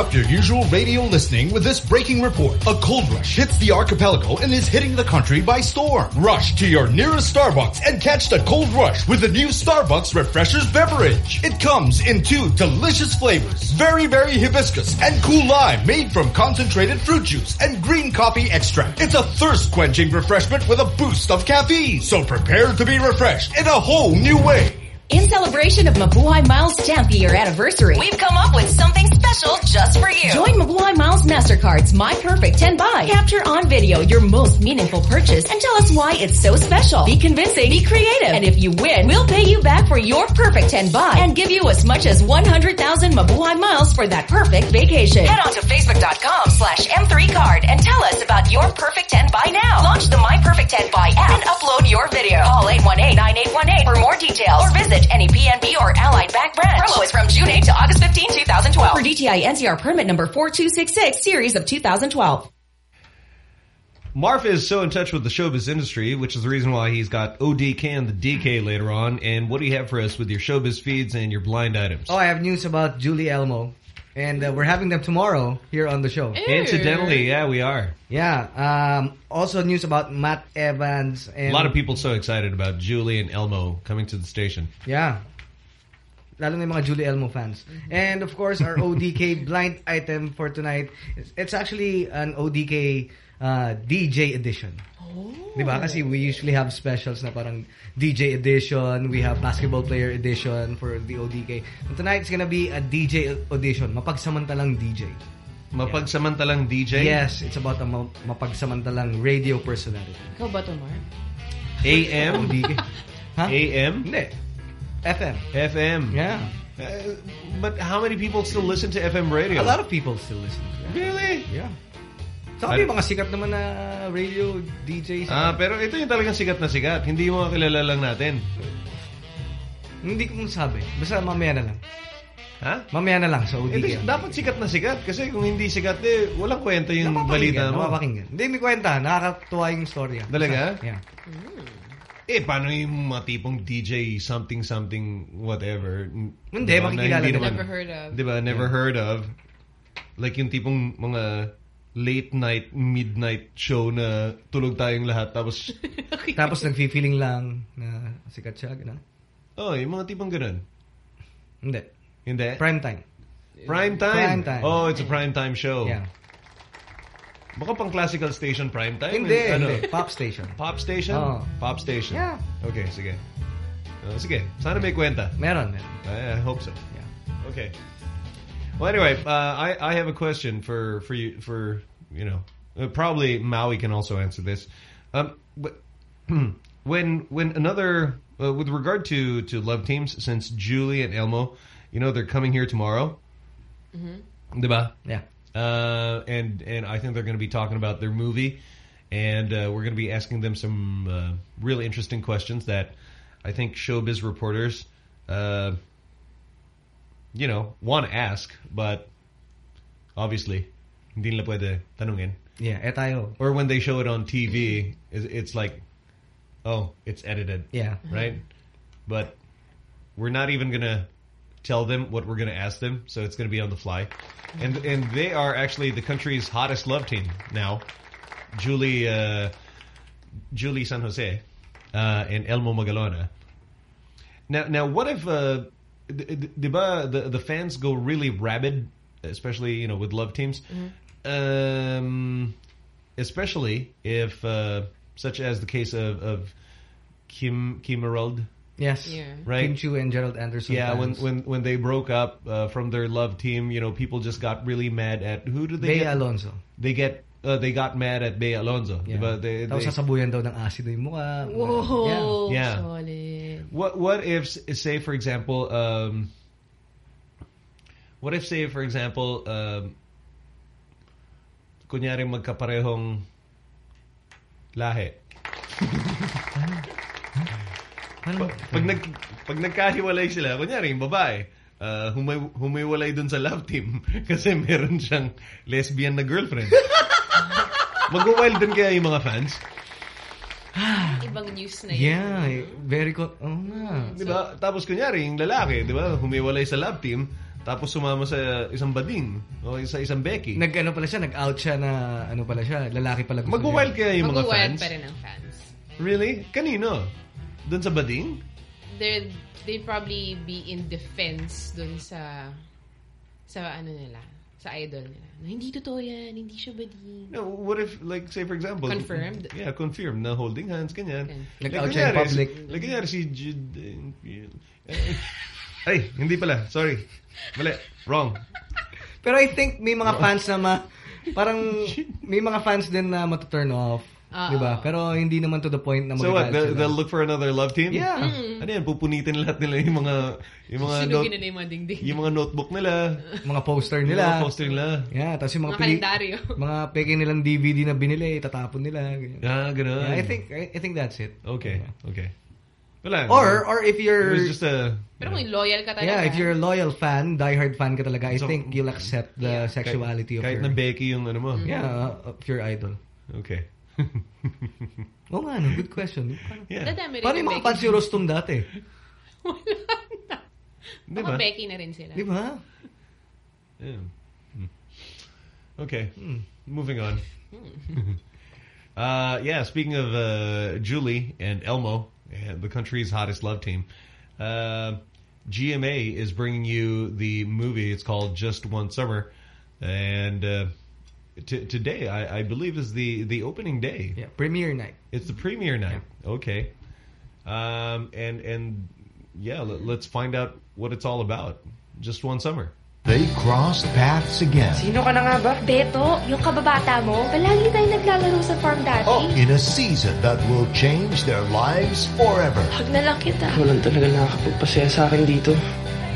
Interrupt your usual radio listening with this breaking report. A cold rush hits the archipelago and is hitting the country by storm. Rush to your nearest Starbucks and catch the cold rush with the new Starbucks Refreshers beverage. It comes in two delicious flavors. Very, very hibiscus and cool lime made from concentrated fruit juice and green coffee extract. It's a thirst-quenching refreshment with a boost of caffeine. So prepare to be refreshed in a whole new way. In celebration of Mabuhay Miles' 10th year anniversary, we've come up with something special just for you. Join Mabuhay Miles MasterCard's My Perfect 10 Buy. Capture on video your most meaningful purchase and tell us why it's so special. Be convincing, be creative, and if you win, we'll pay you back for your perfect 10 buy and give you as much as 100,000 Mabuhay Miles for that perfect vacation. Head on to facebook.com slash M3Card and tell us about your perfect 10 buy now. Launch the My Perfect 10 Buy app and upload your video. Call 818-9818 for more details or visit any PNB or Allied Bank branch. Promo is from June 8 to August 15, 2012. For DTI NCR permit number 4266, series of 2012. Marv is so in touch with the showbiz industry, which is the reason why he's got ODK and the DK later on. And what do you have for us with your showbiz feeds and your blind items? Oh, I have news about Julie Elmo. And uh, we're having them tomorrow here on the show. Incidentally, yeah, we are. Yeah. Um, also news about Matt Evans. And A lot of people so excited about Julie and Elmo coming to the station. Yeah. Lalo na yung mga Julie Elmo fans. And of course, our ODK blind item for tonight, it's, it's actually an ODK uh, DJ edition. Oh. Diba? Kasi we usually have specials na parang DJ edition, we have basketball player edition for the ODK. And tonight, it's gonna be a DJ edition, mapagsamantalang DJ. Mapagsamantalang DJ? Yes, it's about a ma- mapagsamantalang radio personality. Ikaw ba, Tomar? AM? ODK. Huh? AM? Hindi. FM. FM. Yeah. Uh, but how many people still listen to FM radio? A lot of people still listen to it. Really? Yeah. Sabi mga sikat naman na radio DJs. Ah, pero ito yung talagang sikat na sikat. Hindi yung mga kilala lang natin. Hindi ko masabi. Basta mamaya na lang. Ha? Mamaya na lang sa Eh, ODK. dapat sikat na sikat. Kasi kung hindi sikat, eh, walang kwenta yung balita mo. Napapakinggan. Hindi, may kwenta. Nakakatuwa yung story. Talaga? Yeah. Eh, paano yung mga tipong DJ something something whatever? Hindi, makikilala hindi nila. naman- Never heard of. Di ba? Never Yeah. heard of. Like yung tipong mga late night, midnight show na tulog tayong lahat tapos Tapos nagfi-feeling lang na sikat siya. Gano'n. Oh, yung mga tipong ganun. Hindi. Hindi? Prime time. Prime time. Prime time. Oh, it's a prime time show. Yeah. Baka pang classical station prime time? Hindi, Ano? hindi. Pop station. Pop station? Oo. Pop station. Yeah. Okay, sige. Oh, sige. Sana may kwenta. Meron, meron. I, I hope so. Yeah. Okay. Well, anyway, uh, I I have a question for for you for you know uh, probably Maui can also answer this. Um, but when when another uh, with regard to to love teams, since Julie and Elmo, you know they're coming here tomorrow, Mm-hmm. diba? Yeah. Uh, and and I think they're going to be talking about their movie, and uh, we're going to be asking them some uh, really interesting questions that I think showbiz reporters, uh, you know, want to ask, but obviously, hindi nila pwede tanungin. Yeah, eh tayo. Or when they show it on TV, it's, it's like, oh, it's edited. Yeah. Right? But we're not even going to tell them what we're going to ask them, so it's going to be on the fly. And and they are actually the country's hottest love team now. Julie uh, Julie San Jose uh, and Elmo Magalona. Now now what if uh, d- the the fans go really rabid, especially you know with love teams. Um, especially if uh, such as the case of of Kim Kim. Yes. Yeah. Right. Kim Chiu and Gerald Anderson. Yeah, when fans. when when they broke up uh, from their love team, you know, people just got really mad at who did they Bea get? Alonzo. They get uh, they got mad at Bea Alonzo. Yeah. Diba? They, Tapos they, sasabuyan daw ng asido yung mukha. Whoa. Yeah. Solid. what what if say for example um, what if say for example um, kunyari magkaparehong lahi. pag, pag, nag, pag nagkahiwalay sila, kunyari yung babae, uh, humay, humiwalay dun sa love team kasi meron siyang lesbian na girlfriend. Mag-wild din kaya yung mga fans? Ibang news na yun. Yeah, eh, very co- Oh nga. Di ba? Tapos kunyari, yung lalaki, di ba? Humiwalay sa love team, tapos sumama sa isang bading o sa isang Becky. Nag-ano pala siya, nag-out siya na ano pala siya, lalaki pala Mag-wild kaya yung mga Mag-wild fans? pa rin ang fans. Really? Kanino? Doon sa bading? They're, they'd probably be in defense dun sa sa ano nila, sa idol nila. Na, hindi totoo yan, hindi siya bading. No, what if, like, say for example... Confirmed? Yeah, confirmed na holding hands, ganyan. Nag-out siya in public. si- Like, kunyari si Jude... Ay, hindi pala. Sorry. Mali. Wrong. Pero I think may mga fans na ma, parang may mga fans din na matuturn off. Ah, di ba? ah. Pero hindi naman to the point na So what? They'll, they'll look for another love team? Yeah. Mm. Ano yan? Pupunitin lahat nila yung mga... Yung mga, Sunugin note, na na yung mga dingding. yung mga notebook nila. mga poster Yung nila. mga poster nila. Yeah, tapos yung mga, Mga pili- kalendaryo. mga peke nilang DVD na binili, itatapon nila. ganyan. Ah, ganun. Yeah, I think I, I think that's it. Okay, okay. Wala. Or or if It you're was just a... Pero kung loyal ka talaga. Yeah, if you're a loyal fan, diehard fan ka talaga, I So- think you'll accept the sexuality of kahit your na Becky yung ano mo. Yeah, uh, of your idol. Okay. Oo nga, no, good question. Yeah. Dadami rin Paano yung yung mga Becky. fans si Rustom dati? Di Baka ba? Becky na rin sila. Di ba? Yeah. Hmm. Okay. Moving on. uh, yeah, speaking of uh, Julie and Elmo, uh, the country's hottest love team, uh, GMA is bringing you the movie. It's called Just One Summer. And uh, t- today, I, I believe, is the, the opening day. Yeah, premiere night. It's the premiere night. Okay. Um, and, and yeah, let, let's find out what it's all about. Just One Summer. They crossed paths again. Sino ka na nga ba? Beto, yung kababata mo, palagi tayo naglalaro sa farm dati. Oh, In a season that will change their lives forever. Hag na lang kita. Walang talaga nakakapagpasaya sa akin dito.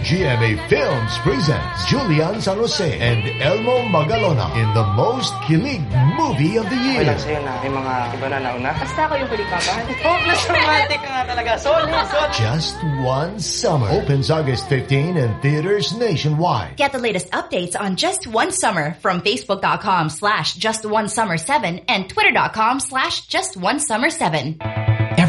GMA Films presents Julie Anne San Jose and Elmo Magalona in the most kilig movie of the Okay year. lang sa'yo na may mga iba na nauna. Basta ako yung huli kabahan. Hopeless romantic oh, ka nga talaga. Solid, solid. Just One Summer opens August 15 in theaters nationwide. Get the latest updates on Just One Summer from Facebook.com slash Just One Summer 7 and Twitter.com slash Just One Summer 7.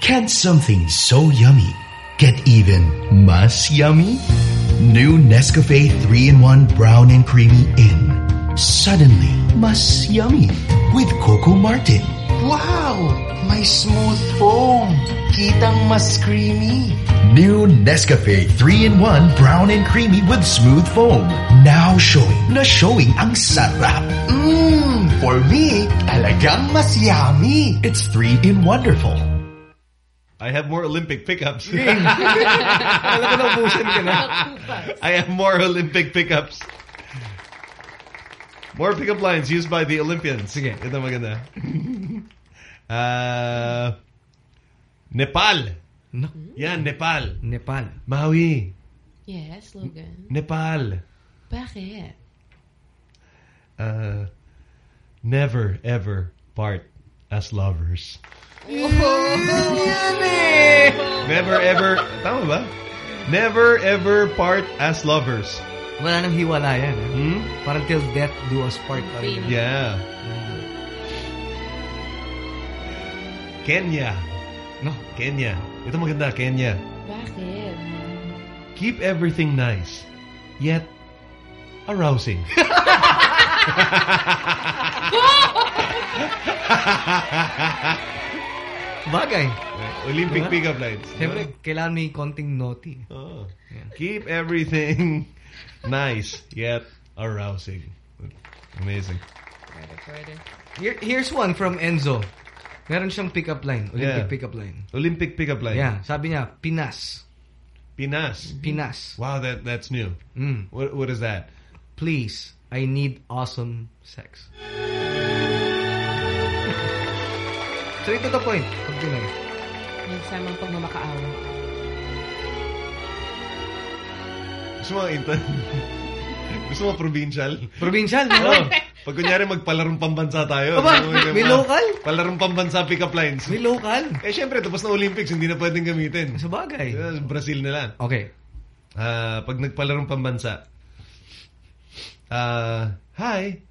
Can something so yummy get even mas yummy? New Nescafe 3-in-1 Brown and Creamy in. Suddenly, mas yummy with Coco Martin. Wow! May smooth foam. Kitang mas creamy. New Nescafe 3-in-1 Brown and Creamy with smooth foam. Now showing na showing ang sarap. Mmm, for me, talagang mas yummy. It's 3-in wonderful. I have more Olympic pickups. Alam ko naubusan ka na. I have more Olympic pickups. More pickup lines used by the Olympians. Sige. Ito maganda. Uh, Nepal. No. Yan, Nepal. Nepal. Maui. Yes, Logan. Nepal. Bakit? Uh, never, ever part as lovers. Never, ever, tama ba? Never, ever part as lovers. Wala nang hiwalayan. Eh? Hmm? Parang till death do us part. pa rin. Yeah. Kenya. No. Kenya. Ito maganda, Kenya. Bakit? Keep everything nice, yet arousing. Bagay. Olympic Diba? pickup lines. Siyempre, kailangan may konting naughty. Oh. Keep everything nice, yet arousing. Amazing. Here, here's one from Enzo. Meron siyang pickup line. Olympic Yeah. pickup line. Olympic pickup line. Yeah, sabi niya, Pinas. Pinas. Pinas. Wow, that that's new. Mm. What what is that? Please, I need awesome sex. Straight to the point. Pag Pinoy. Yung samang pagmamakaawa. Gusto mo intern? Gusto mo provincial? Provincial? Oo. Pag kunyari magpalarong pambansa tayo. Aba, Ano, may mga local? Palarong pambansa pick-up lines. May local? Eh syempre, tapos na Olympics, hindi na pwedeng gamitin. Sa bagay. Brazil na lang. Okay. Ah, pag nagpalarong pambansa. Ah, hi.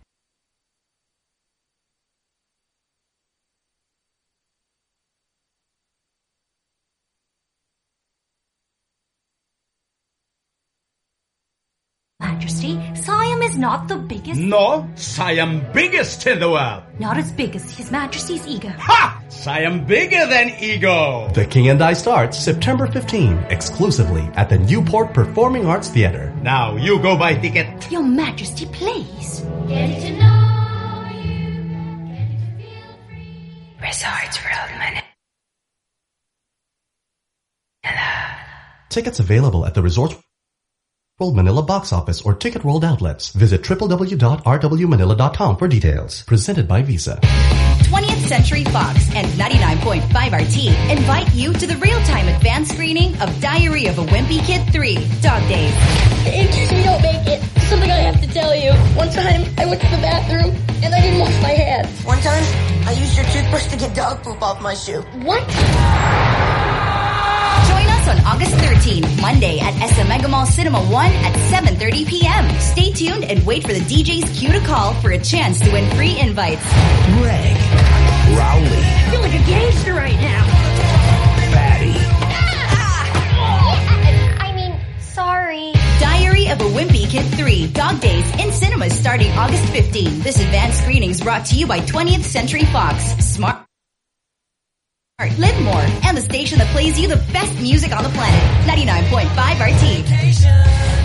Majesty, Siam is not the biggest. No, Siam biggest in the world. Not as big as His Majesty's ego. Ha! Siam bigger than ego. The King and I starts September 15 exclusively at the Newport Performing Arts Theater. Now you go buy ticket. Your Majesty, please. Resorts World Manila. Tickets available at the Resort World Manila box office or Ticket World outlets. Visit www.rwmanila.com for details. Presented by Visa. 20th Century Fox and 99.5 RT invite you to the real-time advanced screening of Diary of a Wimpy Kid 3, Dog Days. In case we don't make it, something I have to tell you. One time, I went to the bathroom and I didn't wash my hands. One time, I used your toothbrush to get dog poop off my shoe. What? Join on August 13, Monday at SM Mega Mall Cinema 1 at 7.30 p.m. Stay tuned and wait for the DJ's cue to call for a chance to win free invites. Greg. Rowley. I feel like a gangster right now. Patty. Ah! I mean, sorry. Diary of a Wimpy Kid 3, Dog Days in cinemas starting August 15. This advanced screening is brought to you by 20th Century Fox. Smart. Live more, and the station that plays you the best music on the planet. 99.5 RT.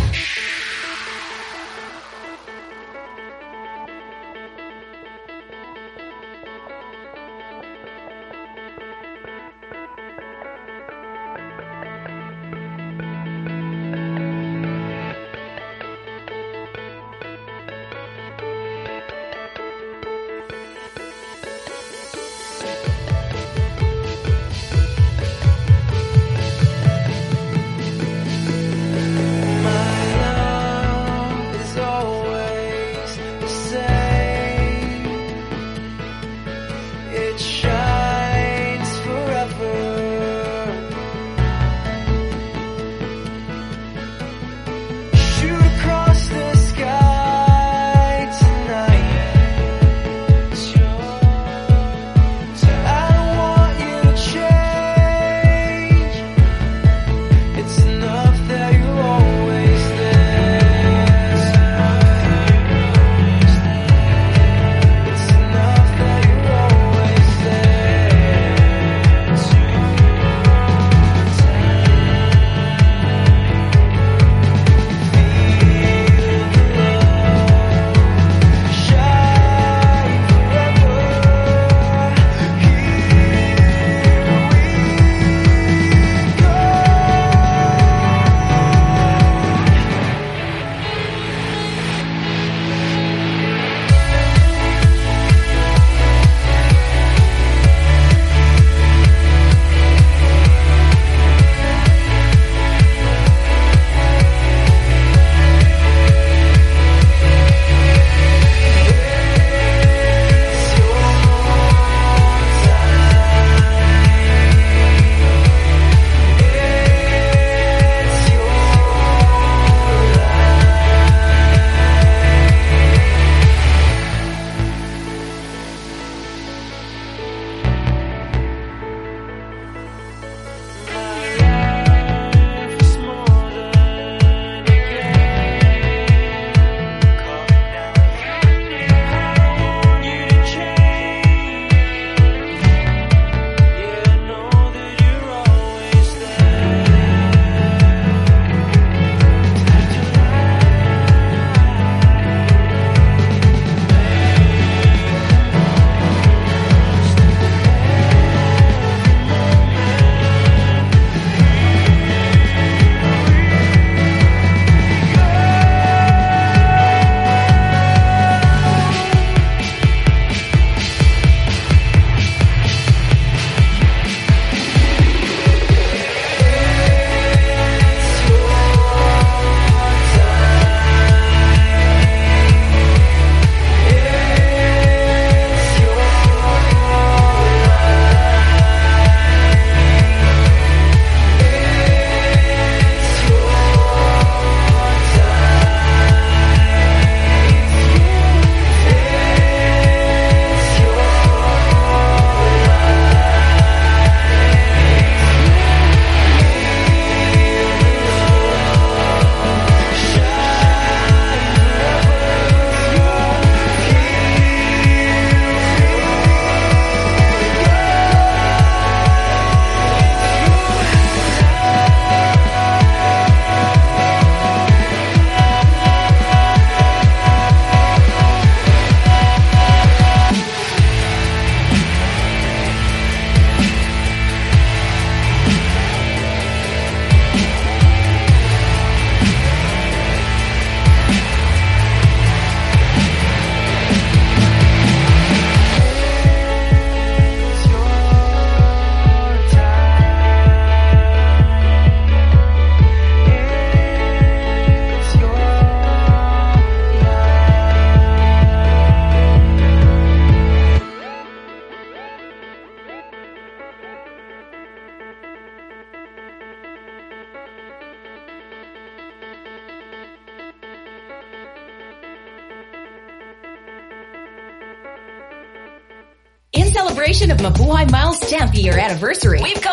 Miles' 10th year anniversary, we've come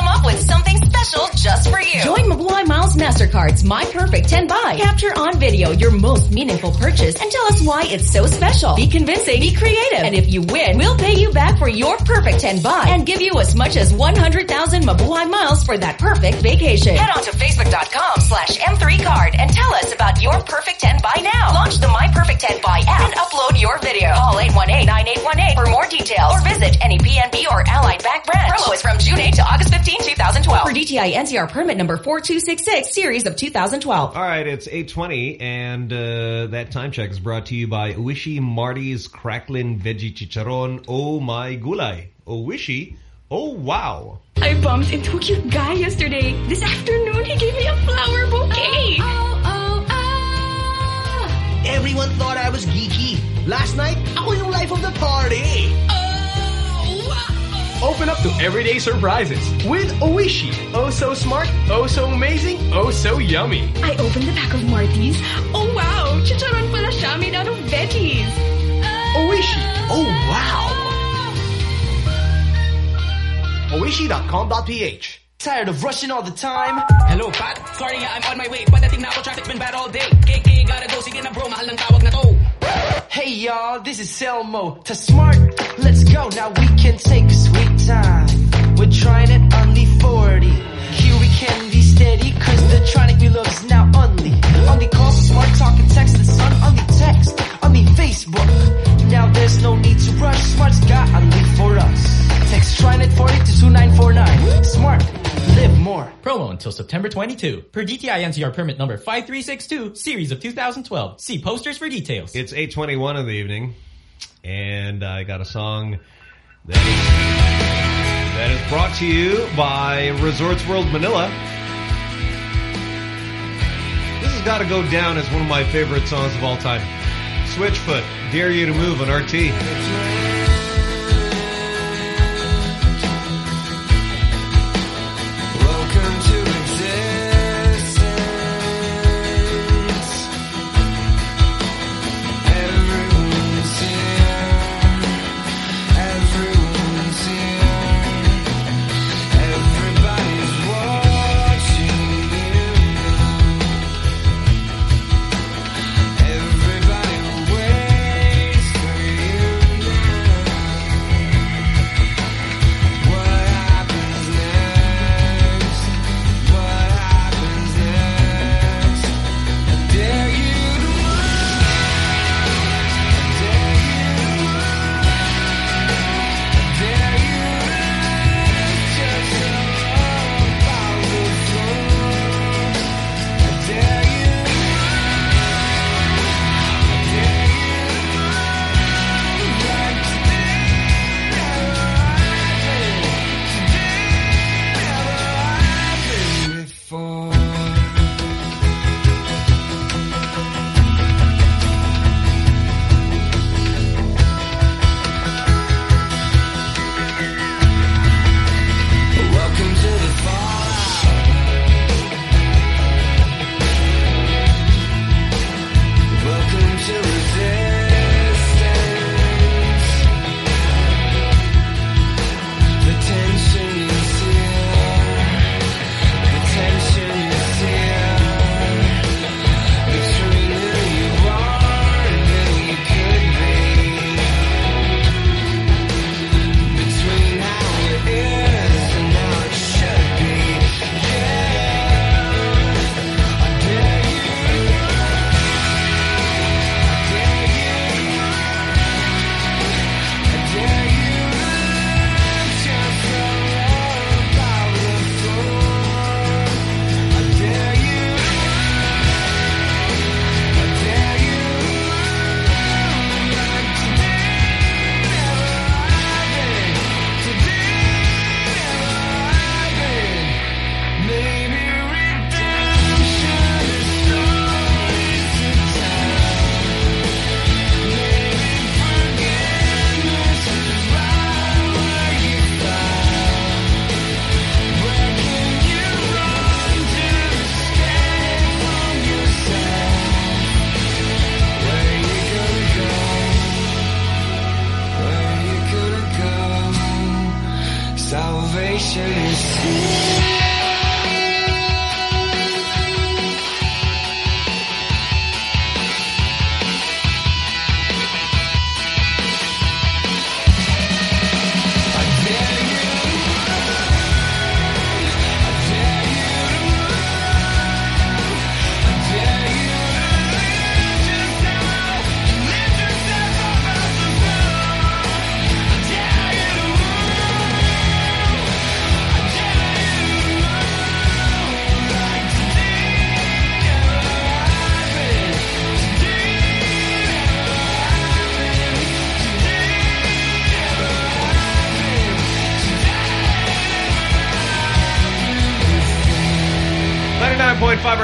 MasterCard's My Perfect 10 Buy. Capture on video your most meaningful purchase and tell us why it's so special. Be convincing, be creative. And if you win, we'll pay you back for your perfect 10 buy and give you as much as 100,000 Mabuhay Miles for that perfect vacation. Head on to facebook.com slash M3Card and tell us about your perfect 10 buy now. Launch the My Perfect 10 Buy app and upload your video. Call 818-9818 for more details or visit any PNB or Allied Bank branch. Promo is from June 8 to August 15, 2012. For DTI NCR permit number 4266, series of 2012. All right, it's 8.20, and uh, that time check is brought to you by Oishi Marty's Cracklin Veggie Chicharon Oh My Gulay. Oh Oishi, oh wow. I bumped into a cute guy yesterday. This afternoon, he gave me a flower bouquet. Oh, oh, oh, Everyone thought I was geeky. Last night, ako yung life of the party. Open up to everyday surprises with Oishi. Oh so smart, oh so amazing, oh so yummy. I opened the pack of Marty's. Oh wow, chicharon pala siya made out of veggies. Oishi. Oh wow. Oishi.com.ph Tired of rushing all the time? Hello, Pat. Sorry nga, I'm on my way. Padating na ako, traffic's been bad all day. KK, gotta go. Sige na bro, mahal ng tawag na to. Hey y'all, this is Selmo. To smart, let's go. Now we can take a sweet time. We're trying it on the 40. Here we can be steady, cause the tronic we love is now only. Only call, smart talk and text the sun. Only text, only Facebook. Now there's no need to rush. Smart's got only for us. Text TriNet 40 to 2949. Smart, live more. Promo until September 22. Per DTI NCR permit number 5362, series of 2012. See posters for details. It's 8.21 in the evening, and I got a song that is, that is brought to you by Resorts World Manila. This has got to go down as one of my favorite songs of all time. Switchfoot, Dare You to Move on RT.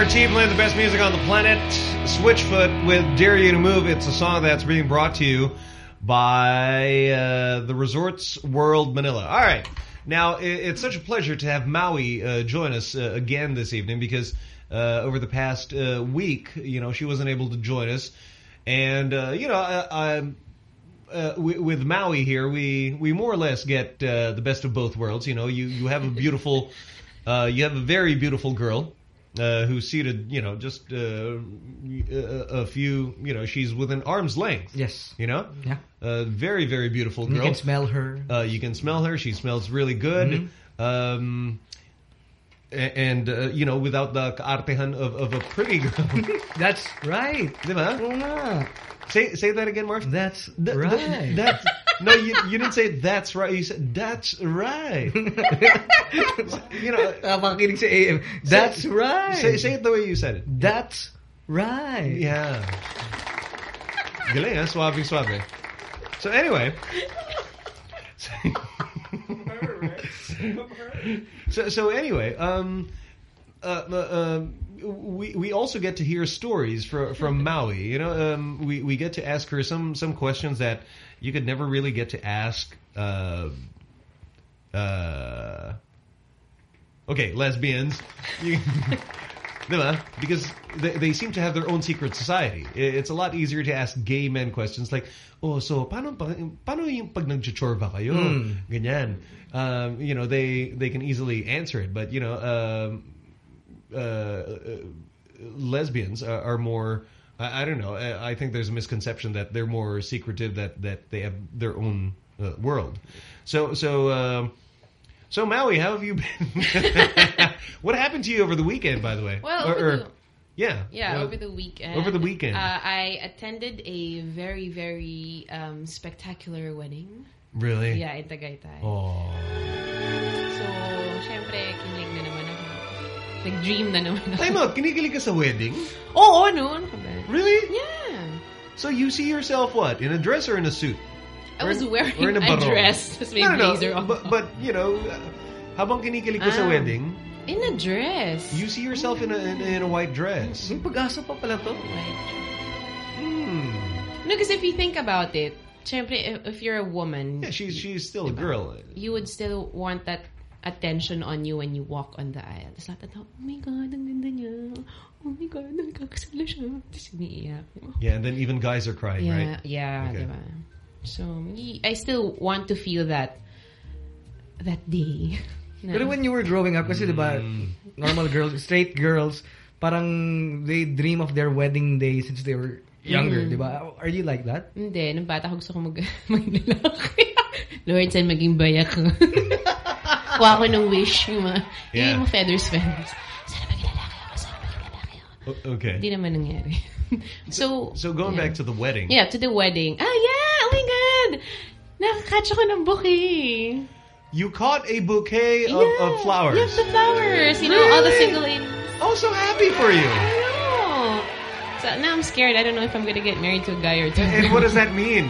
Five playing the best music on the planet. Switchfoot with "Dare You to Move." It's a song that's being brought to you by uh, the Resorts World Manila. All right, now it, it's such a pleasure to have Maui uh, join us uh, again this evening because uh, over the past uh, week, you know, she wasn't able to join us, and uh, you know, I, I'm uh, with, with Maui here, we we more or less get uh, the best of both worlds. You know, you you have a beautiful, uh, you have a very beautiful girl uh, who's seated, you know, just uh, a, few, you know, she's within arm's length. Yes. You know, Yeah. uh, very very beautiful girl. You can smell her. Uh, you can smell her. She smells really good. Mm-hmm. Um, and uh, you know, without the kaartehan of, of a pretty girl. That's right. Diba? Oo nga. Say say that again, Mark. That's Th- right. th- that no, you you didn't say that's right. You said that's right. you know, Napakinig sa AM. That's say, right. Say say it the way you said it. That's right. Yeah. Galing, ah, suave, suave. So anyway. so so anyway, um, uh, uh, um, we we also get to hear stories from from Maui. You know, um, we we get to ask her some some questions that you could never really get to ask. Uh, uh, okay, lesbians. You, Because they, they seem to have their own secret society. It's a lot easier to ask gay men questions like, oh, so paano, pa- paano yung pag nag-chorba kayo? Mm. Ganyan. Um, you know, they they can easily answer it. But, you know, um, uh, uh, lesbians are, are more... I, I don't know. I, I think there's a misconception that they're more secretive, that, that they have their own uh, world. So, so... Um, so Maui, how have you been? what happened to you over the weekend, by the way? Well, Or- or- the- yeah, Yeah, Uh, over the weekend. Over the weekend. Uh, I attended a very, very um, spectacular wedding. Really? Yeah, in Tagaytay. Oh. So, syempre, kinig na naman ako. Nag-dream na naman ako. Time out, kinikilig ka sa wedding? Oo, ano? Ano ka ba? Really? Yeah. So you see yourself what? In a dress or in a suit? I Or was wearing or in a, barong? dress. Tapos may no, no, no, blazer on. But, but, you know, uh, habang kinikilig ka sa Ah. wedding, In a dress. you see yourself in a, in, in a white dress. May pag-asa pa pala to. Hmm. No, because if you think about it, syempre, if, if you're a woman, Yeah, she's, she's still a girl. you would still want that attention on you when you walk on the aisle. It's not that, oh my God, ang ganda niya. Oh my God, nagkakasala siya. Tapos umiiyak. Yeah, and then even guys are crying, Yeah, right? yeah, Okay. diba? So, I still want to feel that that day. Na- Pero when you were growing up, kasi diba, Mm. normal girls, straight girls, parang they dream of their wedding day since they were younger, Mm. diba? Are you like that? Hindi, nung bata ko gusto ko mag maglalaki. Lord, saan maging bayak ko? Kuha ko ng wish. Yung mga, Yeah. yung mga feathers, feathers. O- Okay. Hindi naman nangyari. so, So going yeah. back to the wedding. Yeah, to the wedding. Ah, yeah! Oh my God! Nakakatch ako ng bouquet. You caught a bouquet of, of flowers. Yes, the flowers. You know, all the single ladies. Oh, so happy for you. I know. So now I'm scared. I don't know if I'm gonna get married to a guy or two. And what does that mean?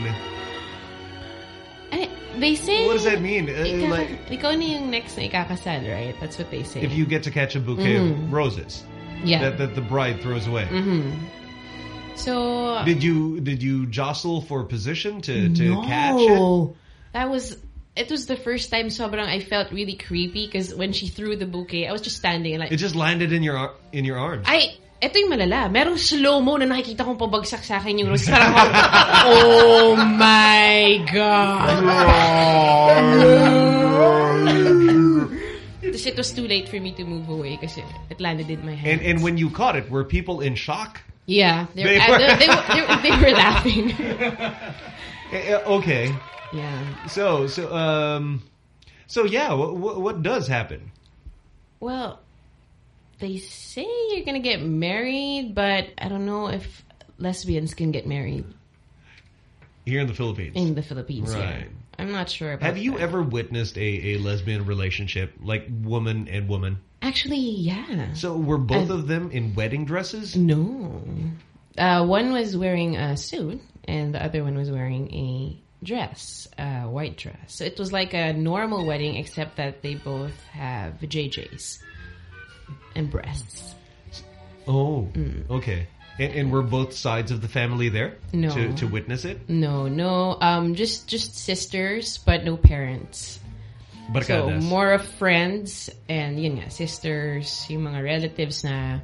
I- They say... What does that mean? Uh, like, ikaw na yung next na ikakasal, right? That's what they say. if you get to catch a bouquet Mhm. of roses Yeah. that, that the bride throws away. Mm-hmm. So... Did you did you jostle for position to, to no. catch it? That was... It was the first time sobrang I felt really creepy because when she threw the bouquet, I was just standing and like... It just landed in your in your arms. Ay, ito yung malala. Merong slow-mo na nakikita kong pabagsak sa akin yung rose. Parang, oh my God. just it was too late for me to move away because it landed in my And and when you caught it, were people in shock? yeah, they, They were, were- uh, they, were, they, were, they were laughing. Eh, eh, Okay. Yeah. So so um, so yeah. What what does happen? Well, they say you're gonna get married, but I don't know if lesbians can get married Here in the Philippines. in the Philippines. yeah. Right. I'm not sure about Have you that. ever witnessed a, a lesbian relationship, like woman and woman? Actually, yeah. So were both I- of them in wedding dresses? No. Uh, one was wearing a suit, and the other one was wearing a dress, a white dress. So it was like a normal wedding, except that they both have JJs and breasts. Oh, okay. And, and were both sides of the family there No. to, to witness it? No, no, um, just just sisters, but no parents. So more of friends and yun nga, sisters, yung mga relatives na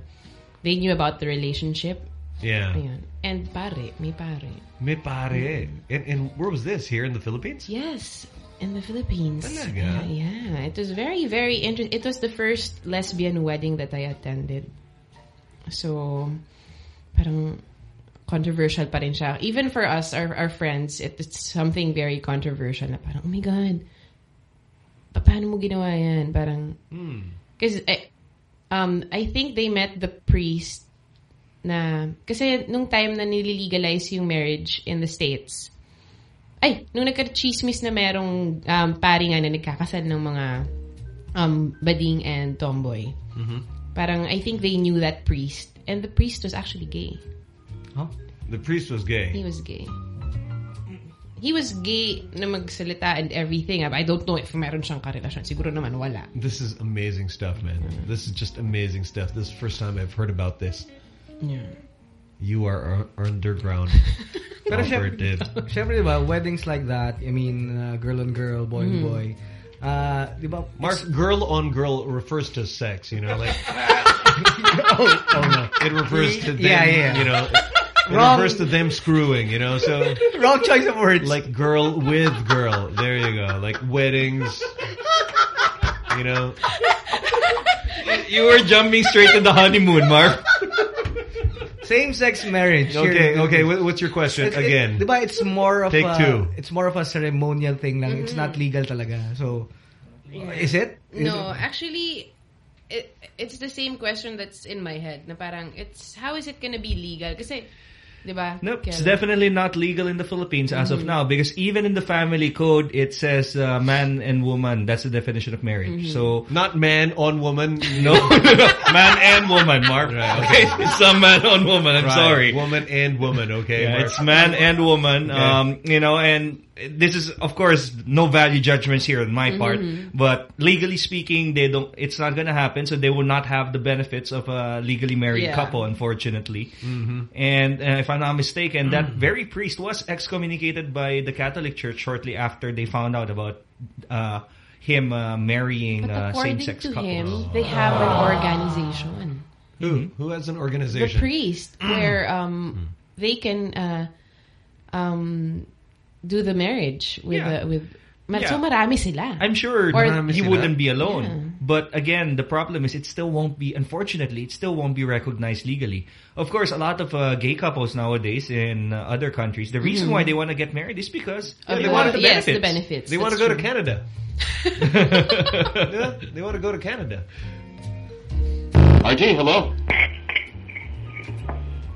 they knew about the relationship. Yeah. Ayun. And pare, may pare. Me pare. And, and where was this? Here in the Philippines? Yes, in the Philippines. Talaga? Yeah. It was very, very interesting. It was the first lesbian wedding that I attended. So, parang controversial pa rin siya. Even for us, our, our friends, it, it's something very controversial na parang, oh my God, pa- paano mo ginawa yan? Parang, because um, I think they met the priest na, kasi nung time na nililegalize yung marriage in the States, ay, nung nagka-chismis na merong um, pari nga na nagkakasal ng mga um, bading and tomboy. Mhm. Parang, I think they knew that priest. And the priest was actually gay. Huh? The priest was gay. He was gay. He was gay na magsalita and everything. I don't know if meron siyang karelasyon. Siguro naman wala. This is amazing stuff, man. This is just amazing stuff. This is the first time I've heard about this. Yeah. You are uh, underground. Pero operative. syempre, syempre diba, weddings like that, I mean, uh, girl on girl, boy on Mhm. boy, uh, diba? Mark, girl on girl refers to sex, you know, like... oh, oh no. It refers to them, Yeah, yeah. you know... It Wrong. refers to them screwing, you know, so... Wrong choice of words. Like girl with girl. There you go. Like weddings, you know. You were jumping straight to the honeymoon, Mark. Same-sex marriage. Okay, Here- okay, what's your question? It's- it- Again. Diba, it's more of Take a, two. It's more of a ceremonial thing lang. It's not mm-hmm. legal talaga. So, is it? Is No, it? actually, it, it's the same question that's in my head. Na parang, it's, how is it gonna be legal? Kasi, di ba? Nope, it's definitely not legal in the Philippines as of Mhm. now because even in the family code it says uh, man and woman. That's the definition of marriage. Mhm. So not man on woman. No, man and woman, Mark. Okay, it's not man on woman. I'm Right. sorry. Woman and woman, okay? Yeah, it's man and woman. Okay. Um, you know, and this is of course no value judgments here on my part, Mhm. but legally speaking, they don't. It's not going to happen. So they will not have the benefits of a legally married Yeah. couple, unfortunately. Mhm. And uh, if I'm not mistaken, that very priest was excommunicated by the Catholic Church shortly after they found out about uh, him uh, marrying But uh, same-sex to couples. him, they have an organization. Who? Who has an organization The organization? priest, where um, they can uh, um, do the marriage with Yeah. the, with. Yeah. So marami sila. I'm sure Or- he wouldn't be alone. Yeah. But again, the problem is it still won't be, unfortunately, it still won't be recognized legally. Of course, a lot of uh, gay couples nowadays in uh, other countries, the reason Mhm. why they want to get married is because Yeah, they the- want the yes, benefits. the benefits. They want to That's go to. Canada. yeah, they want to go to Canada. RG, hello.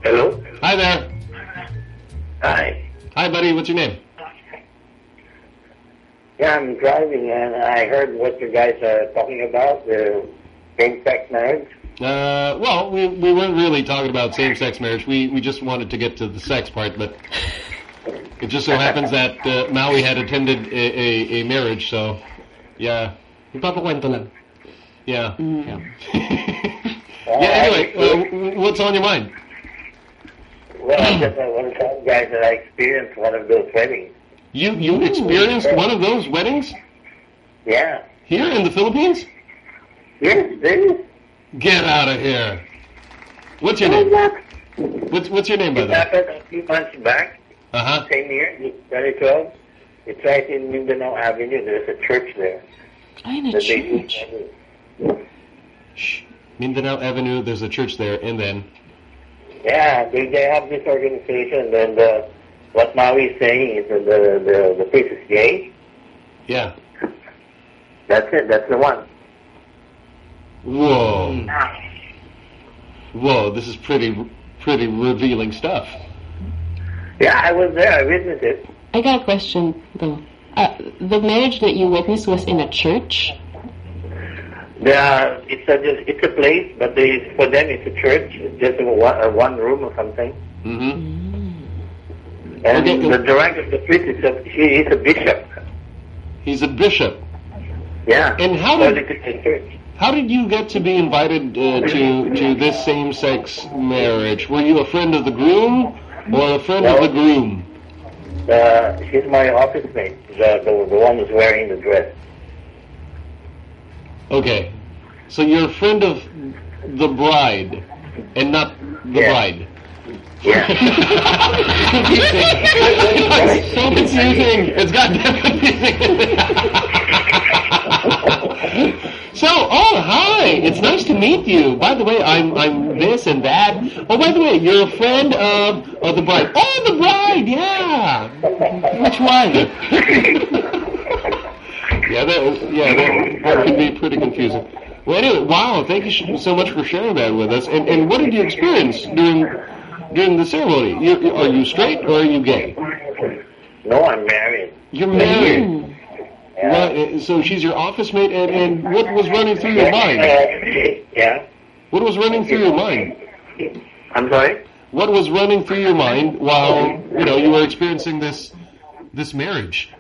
Hello? Hi there. Hi. Hi, buddy. What's your name? Yeah, I'm driving and I heard what you guys are talking about, the same-sex marriage. Uh, well, we we weren't really talking about same-sex marriage. We we just wanted to get to the sex part, but it just so happens that uh, Maui had attended a, a, a marriage, so yeah. Ipapakwento lang. Yeah. Yeah. yeah. Anyway, uh, what's on your mind? Well, I just want to tell you guys that I experienced one of those weddings. You you experienced one of those weddings Yeah. here in the Philippines? Yes, this. Get out of here. What's your name? What's what's your name, by the way? happened a few months back, Uh huh. same year, 2012. It's right in Mindanao Avenue. There's a church there. I in a that they church. weddings. Mindanao Avenue, there's a church there, and then... Yeah, they, they have this organization, and uh, what Maui is saying is that the, the, the priest is gay. Yeah. That's it, that's the one. Whoa. Whoa, this is pretty, pretty revealing stuff. Yeah, I was there, I witnessed it. I got a question though. Uh, the marriage that you witnessed was in a church. Yeah, it's a just, it's a place, but they, for them it's a church, it's just a one, a one room or something. Mm-hmm. And Okay. the, the rank of the priest is a, he is a bishop. He's a bishop. Yeah. And how did how did you get to be invited uh, to to this same-sex marriage? Were you a friend of the groom or a friend of the groom? Uh, she's my office mate, the, the, the one who's wearing the dress. Okay, so you're a friend of the bride and not the bride. Yeah. it's so confusing. It's got confusing. so, oh hi, it's nice to meet you. By the way, I'm I'm this and that. Oh, by the way, you're a friend of of the bride. Oh, the bride, yeah. Which one? yeah, that yeah that, that can be pretty confusing. Well, anyway, wow, thank you so much for sharing that with us. And and what did you experience during during the ceremony? You, are you straight or are you gay? No, I'm married. You're married. Right, uh, so she's your office mate, and, and what was running through your mind? Yeah. What was running through your mind? I'm sorry? What was running through your mind while you know you were experiencing this this marriage?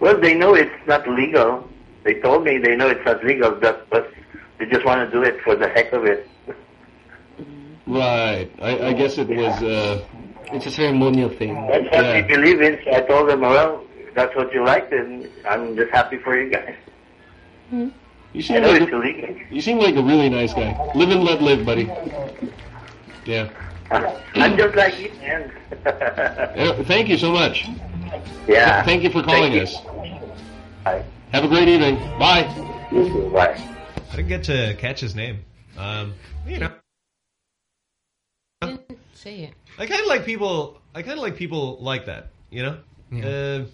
Well, they know it's not legal. They told me they know it's not legal, but, but they just want to do it for the heck of it. Right. I, I guess it was. Uh, it's a ceremonial thing. That's what they believe in. So I told them, well, that's what you like, then I'm just happy for you guys. You I seem know like it's a, illegal. you seem like a really nice guy. Live and let live, buddy. Yeah. I'm just like you, man. Thank you so much. Yeah. Thank you for calling Thank us. Bye. Have a great evening. Bye. Bye. I didn't get to catch his name. Um, you know, Didn't say it. I kind of like people. I kind of like people like that. You know. Uh,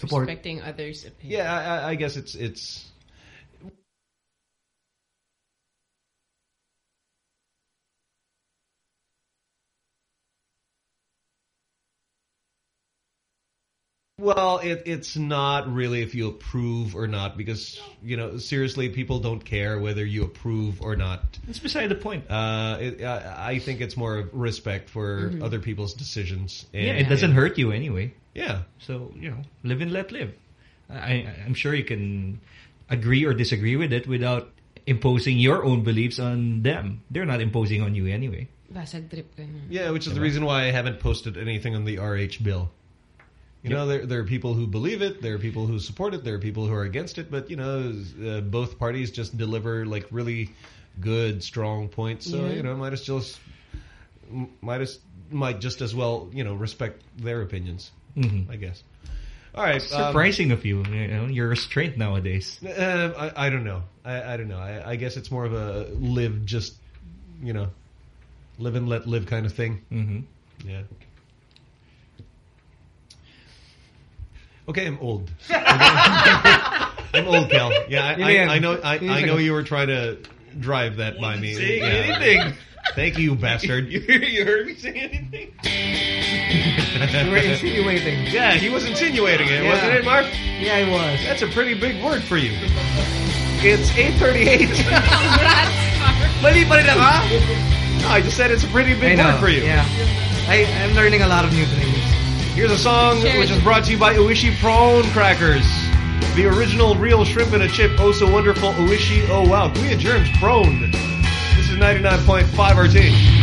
Respecting others' opinions. Yeah, I, I- I guess it's it's. Well, it, it's not really if you approve or not because, you know, seriously, people don't care whether you approve or not. It's beside the point. Uh, it, I, I think it's more of respect for Mhm. other people's decisions. And, yeah, it doesn't hurt you anyway. Yeah. So, you know, live and let live. I, I'm sure you can agree or disagree with it without imposing your own beliefs on them. They're not imposing on you anyway. Basag trip ka na. Yeah, which is the reason why I haven't posted anything on the RH bill. You know, there there are people who believe it, there are people who support it, there are people who are against it, but you know, uh, both parties just deliver like really good, strong points. So Yeah. you know, might as just might as might just as well you know respect their opinions. Mhm. I guess. All right, um, Surprising of you. you know, you're restrained nowadays. Uh, I, I don't know. I, I don't know. I, I guess it's more of a live just, you know, live and let live kind of thing. Mm-hmm. Yeah. Okay, I'm old. I'm old, Cal. Yeah, I, I, I know. I, I know you were trying to drive that by me. saying Yeah. anything. Thank you, bastard. you, you heard me say anything? You were insinuating. Yeah, he was insinuating it, Yeah. wasn't it, Mark? Yeah, I was. That's a pretty big word for you. It's 8.38. Mali pa rin ako? No, I just said it's a pretty big word for you. Yeah. I, I'm learning a lot of new things. Here's a song Share which is brought to you by Oishi Prawn Crackers. The original real shrimp in a chip, oh so wonderful Oishi, oh wow. Kuya Germs Prone. This is 99.5 RT.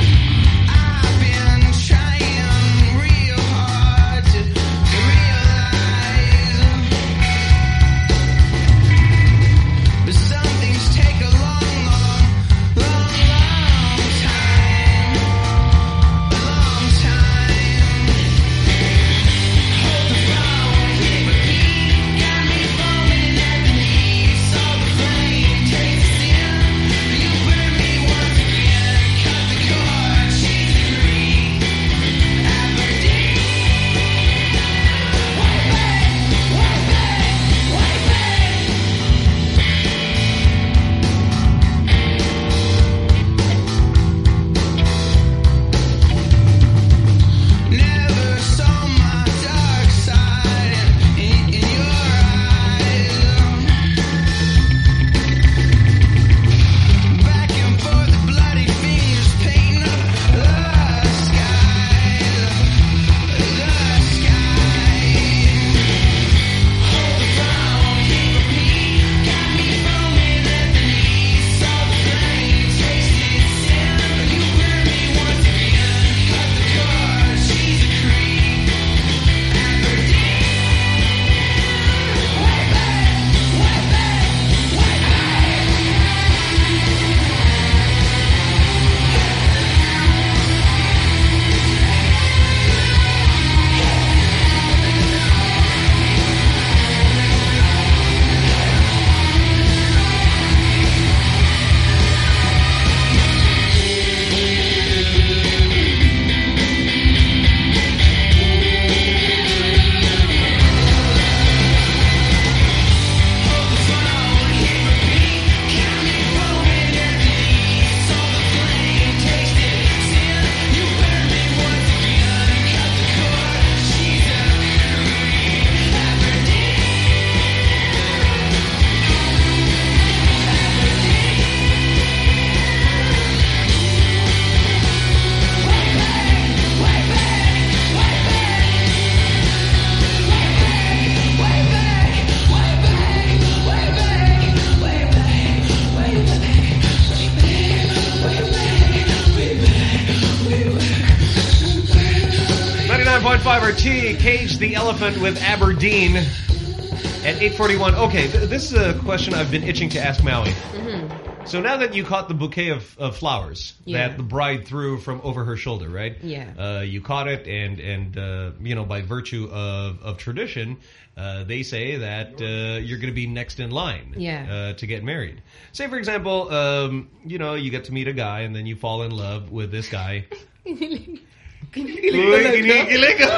Elephant with Aberdeen at 841. Okay, th this is a question I've been itching to ask Maui. Mhm. So now that you caught the bouquet of, of flowers Yeah. that the bride threw from over her shoulder, right? Yeah. Uh, you caught it, and and uh, you know by virtue of of tradition, uh, they say that uh, you're going to be next in line. Yeah. Uh, to get married. Say for example, um, you know you get to meet a guy, and then you fall in love with this guy. Uy, kinikilig ka.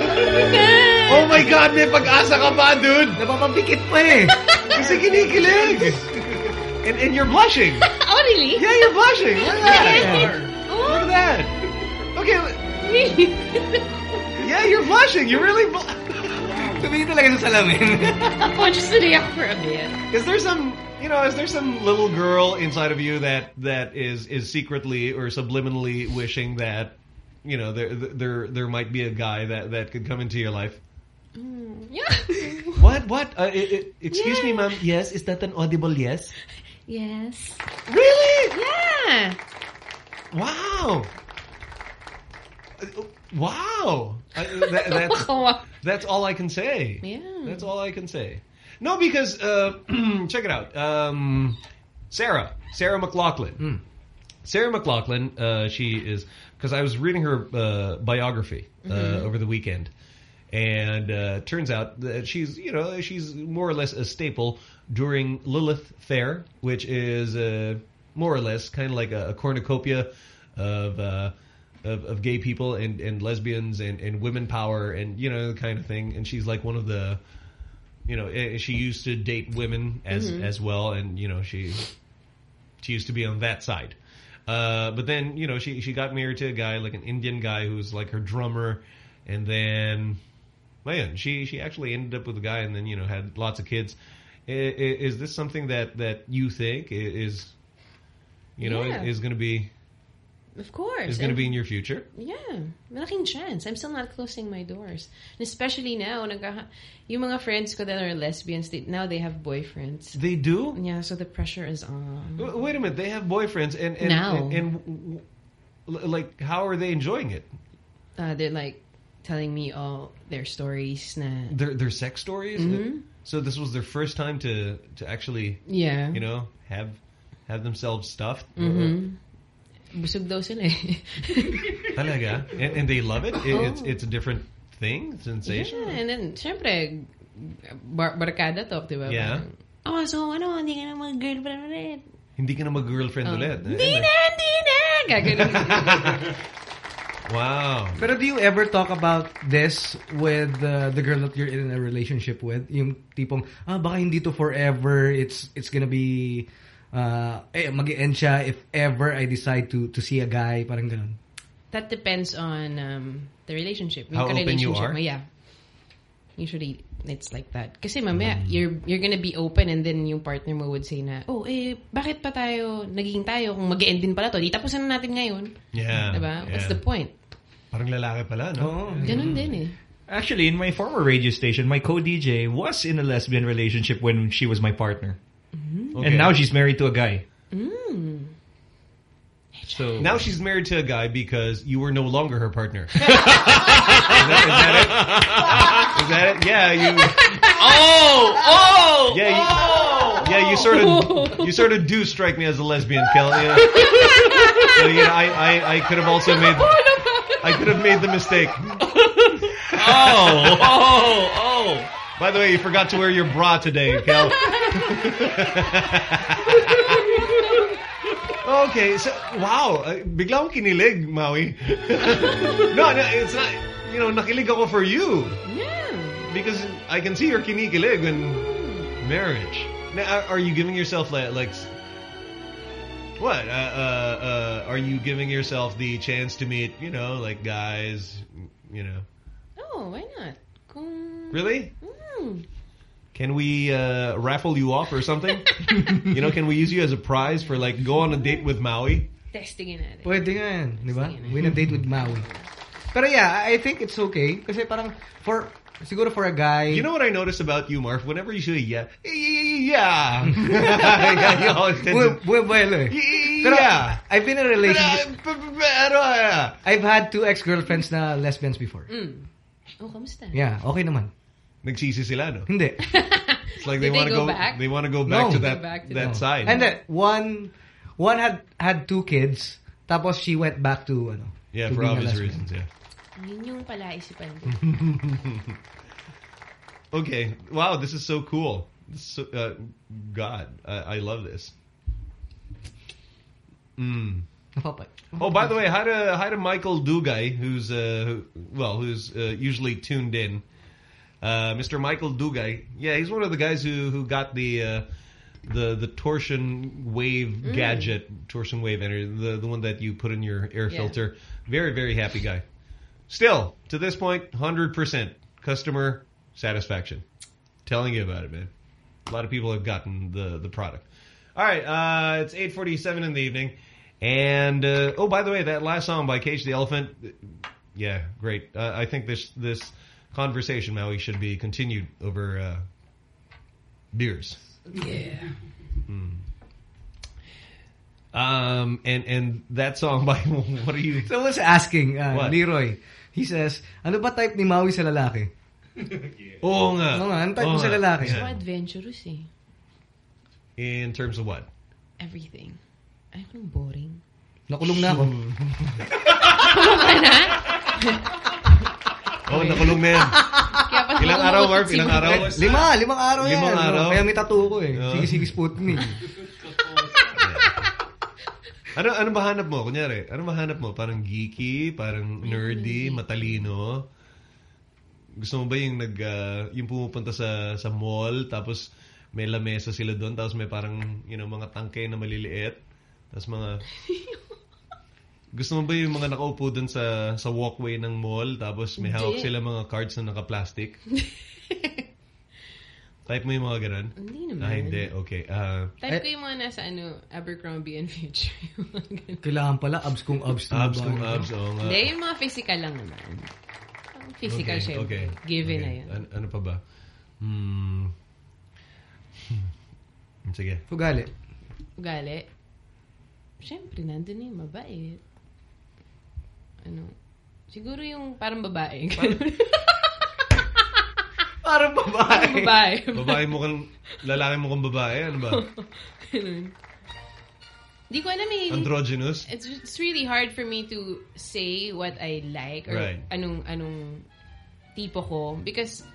Oh my God, may pag-asa ka pa, dude. Napapapikit pa eh. Kasi kinikilig. And, and you're blushing. oh, really? Yeah, you're blushing. Look at that. Oh. Look at that. Okay. Yeah, you're blushing. You're really bl- Tumingin talaga sa salamin. just to react for a bit. Is there some, you know, is there some little girl inside of you that that is is secretly or subliminally wishing that, you know, there there there might be a guy that that could come into your life? Mm, yeah. What? What? Uh, i i excuse me, ma'am. Yes, is that an audible yes? Yes. Really? Yeah. Wow. Uh, Wow. I, that, that's that's all I can say. Yeah. That's all I can say. No, because uh, check it out. Um, Sarah, Sarah McLachlan. Sarah McLachlan. Uh, she is because I was reading her uh, biography uh, Mhm. over the weekend, and uh, turns out that she's you know she's more or less a staple during Lilith Fair, which is uh, more or less kind of like a, a cornucopia of. Uh, of, of gay people and, and lesbians and, and women power and you know the kind of thing and she's like one of the you know she used to date women as Mhm. as well and you know she she used to be on that side uh, but then you know she she got married to a guy like an Indian guy who's like her drummer and then man she she actually ended up with a guy and then you know had lots of kids I- i- is this something that that you think is you know Yeah. is going to be Of course. is going to be in your future Yeah, malaking chance. I'm still not closing my doors. And especially now, nagka, yung mga friends ko that are lesbians, they, now they have boyfriends. They do? Yeah, so the pressure is on. Wait a minute, they have boyfriends, and and, Now. and, and like, how are they enjoying it? Uh, they're like telling me all their stories na... Their their sex stories. Mhm. So this was their first time to to actually, Yeah. you know, have have themselves stuffed. Mhm. Busog daw sila eh. Talaga, and, and they love it. It- It's Oh. it's a different thing, sensation. Yeah, and then, syempre, bar barkada talk, di ba? Yeah. Parang, Oh, so ano, hindi ka na mag-girlfriend ulit. Hindi ka na mag-girlfriend Oh. ulit. Hindi na, hindi na! Gaganon. Wow. Pero do you ever talk about this with uh, the girl that you're in a relationship with? Yung tipong, ah, baka hindi to forever. It's it's gonna be, uh, eh, mag-end siya if ever I decide to to see a guy. Parang ganun. That depends on um, the relationship. How Yung open you are? mo, Yeah. Usually, it's like that. Kasi mamaya, Mm. you're you're gonna be open and then yung partner mo would say na, oh, eh, bakit pa tayo, naging tayo kung mag-end din pala to? Di tapusan na natin ngayon. Yeah. Diba? What's the point? Parang lalaki pala, no? Ganun din eh. Actually, in my former radio station, my co-DJ was in a lesbian relationship when she was my partner. Okay. And now she's married to a guy. Mm. So Now she's married to a guy because you were no longer her partner. is, that, is that it? Is that it? Yeah, you. Oh! Oh! Yeah, you, yeah, you sort of, you sort of do strike me as a lesbian, Kelly. Yeah. so yeah, I, I, I could have also made, I could have made the mistake. Oh! Oh! Oh! By the way, you forgot to wear your bra today, Kel. okay, so wow, uh, bigla akong kinilig, Maui. no, no, it's not. You know, nakilig ako for you. Yeah. Because I can see your kinikilig in marriage. Now, are- are you giving yourself like, like what? Uh, uh, uh, are you giving yourself the chance to meet, you know, like guys, you know? Oh, why not? Kung... Really? Mm. Can we uh, raffle you off or something? you know, can we use you as a prize for like go on a date with Maui? Testingin it. Pwede nga yan, di ba? Win a date with Maui. Pero yeah, I think it's okay. Kasi parang, for, siguro for a guy... You know what I noticed about you, Marv? Whenever you say yeah, yeah, yeah, you always tend to- Bu- buwelo eh. Pero yeah. I've been in a relationship... Pero, I've had two ex-girlfriends na lesbians before. Mm. Oh, kamusta? Yeah, okay naman. Nagsisi sila, no? Hindi. It's like they they want to go go. back? They want to go back No. to that back to that No. side. And then one one had had two kids. Tapos she went back to ano. yeah, to for being obvious reasons. Yeah. Yun yung palaisipan ko. okay. Wow, this is so cool. Is so, uh, God, I, I love this. Mm. Oh, by the way, hi to hi to Michael Dugay, who's uh, who, well, who's uh, usually tuned in. Uh, Mr. Michael Dugay, yeah, he's one of the guys who who got the uh, the the torsion wave Mm. gadget, torsion wave energy, the the one that you put in your air Yeah. filter. Very very happy guy. Still to this point, hundred percent customer satisfaction. Telling you about it, man. A lot of people have gotten the the product. All right, uh, it's 8:47 in the evening, and uh, oh, by the way, that last song by Cage the Elephant, yeah, great. Uh, I think this this conversation, Maui, should be continued over uh, beers. Yeah. Hmm. Um, and and that song by what are you? So I was asking uh, What? Leroy. He says, ano ba type ni Maui sa lalaki? Oo nga. Oo nga, ano type Oo mo sa nga. lalaki? So Yeah. adventurous eh. In terms of what? Everything. Ay, anong boring. Nakulong na ako. Kulong ka na? Oh, nakulong na yan. Ilang araw, Marv? Ilang araw? Lima, limang araw yan. Limang araw? Kaya may tattoo ko eh. Oo. Sige-sige Sputnik. Ano ano ba hanap mo? Kunyari, ano ba hanap mo? Parang geeky, parang nerdy, matalino? Gusto mo ba yung nag ah, yung pumupunta sa sa mall tapos may lamesa sila doon tapos may parang you know mga tangke na maliliit tapos mga Gusto mo ba yung mga nakaupo doon sa sa walkway ng mall tapos may hawak sila mga cards na naka-plastic? Type mo yung mga ganun? Hindi naman. Ah, hindi. Okay. Ah, Type ko yung mga nasa ano, Abercrombie and Fitch. Yung mga ganun. Kailangan pala abs kung abs. abs kung abs. Oo nga. Hindi, yung mga physical lang naman. Physical, okay, syempre. okay. Given okay. na yun. An- ano pa ba? Hmm. Sige. Ugali. Ugali. Siyempre, nandun na yung mabait. Ano? Siguro yung parang babae. Parang babae. Parang babae. Babae mo kang, lalaki mo kang babae, ano ba? Ganun. Di ko alam eh. Androgynous? It's, it's really hard for me to say what I like or Right. anong anong tipo ko because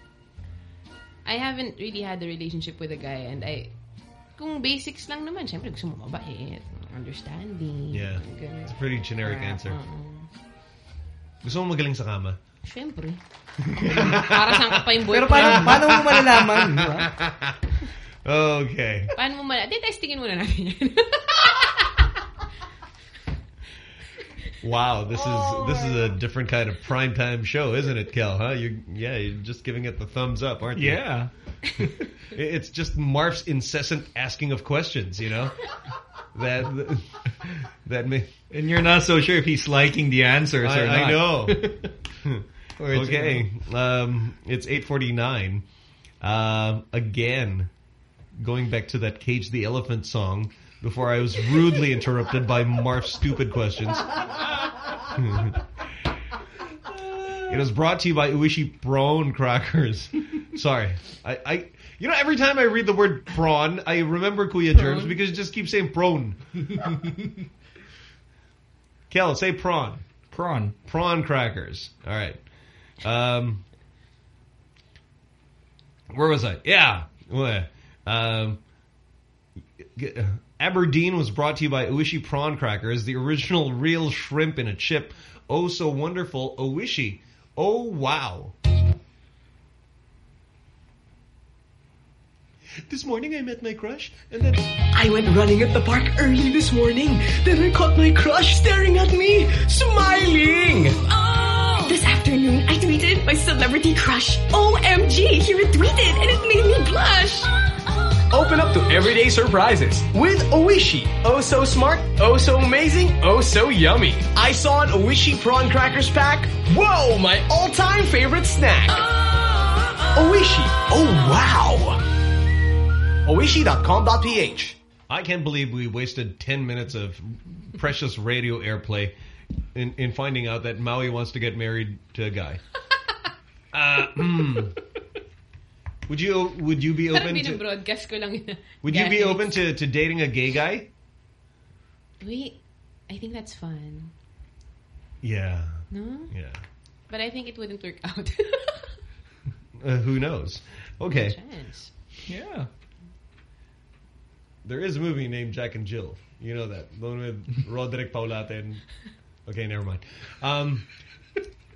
I haven't really had a relationship with a guy and I kung basics lang naman, syempre gusto mo mabait, understanding. Yeah. It's a pretty generic Ah, answer. oo. Gusto mo magaling sa kama? Syempre. Para saan ka pa yung Pero paano, paano mo malalaman? di ba? Okay. Paano mo mala? Di, testingin muna natin yan. Wow, this is oh. this is a different kind of primetime show, isn't it, Kel? Huh? You yeah, you're just giving it the thumbs up, aren't you? Yeah. it's just Marv's incessant asking of questions, you know. That that may And you're not so sure if he's liking the answers I, or not. I know. It's, okay, um, it's eight forty nine. Um, again, going back to that Cage the Elephant song before I was rudely interrupted by Marv's stupid questions. it was brought to you by Oishi Prawn Crackers. Sorry, I, I, you know, every time I read the word prawn, I remember Kuya Germs because it just keeps saying prawn. Kel, say prawn. Prawn. Prawn crackers. All right. Um, where was I? Yeah. Um, Aberdeen was brought to you by Oishi Prawn Crackers, the original real shrimp in a chip. Oh, so wonderful. Oishi. Oh, wow. This morning I met my crush, and then... I went running at the park early this morning. Then I caught my crush staring at me, smiling. Oh! This afternoon, I tweeted my celebrity crush. OMG, he retweeted and it made me blush. Open up to everyday surprises with Oishi. Oh so smart, oh so amazing, oh so yummy. I saw an Oishi prawn crackers pack. Whoa, my all-time favorite snack. Oishi. Oh wow. Oishi.com.ph I can't believe we wasted 10 minutes of precious radio airplay in, in finding out that Maui wants to get married to a guy. Uh, hmm. Would you would you be open to binabroadcast ko lang yun. would you be open to to dating a gay guy? Wait, I think that's fun. Yeah. No? Yeah. But I think it wouldn't work out. Uh, who knows? Okay. Chance. Yeah. There is a movie named Jack and Jill. You know that. The one with Roderick Paulate and... Okay, never mind. Um,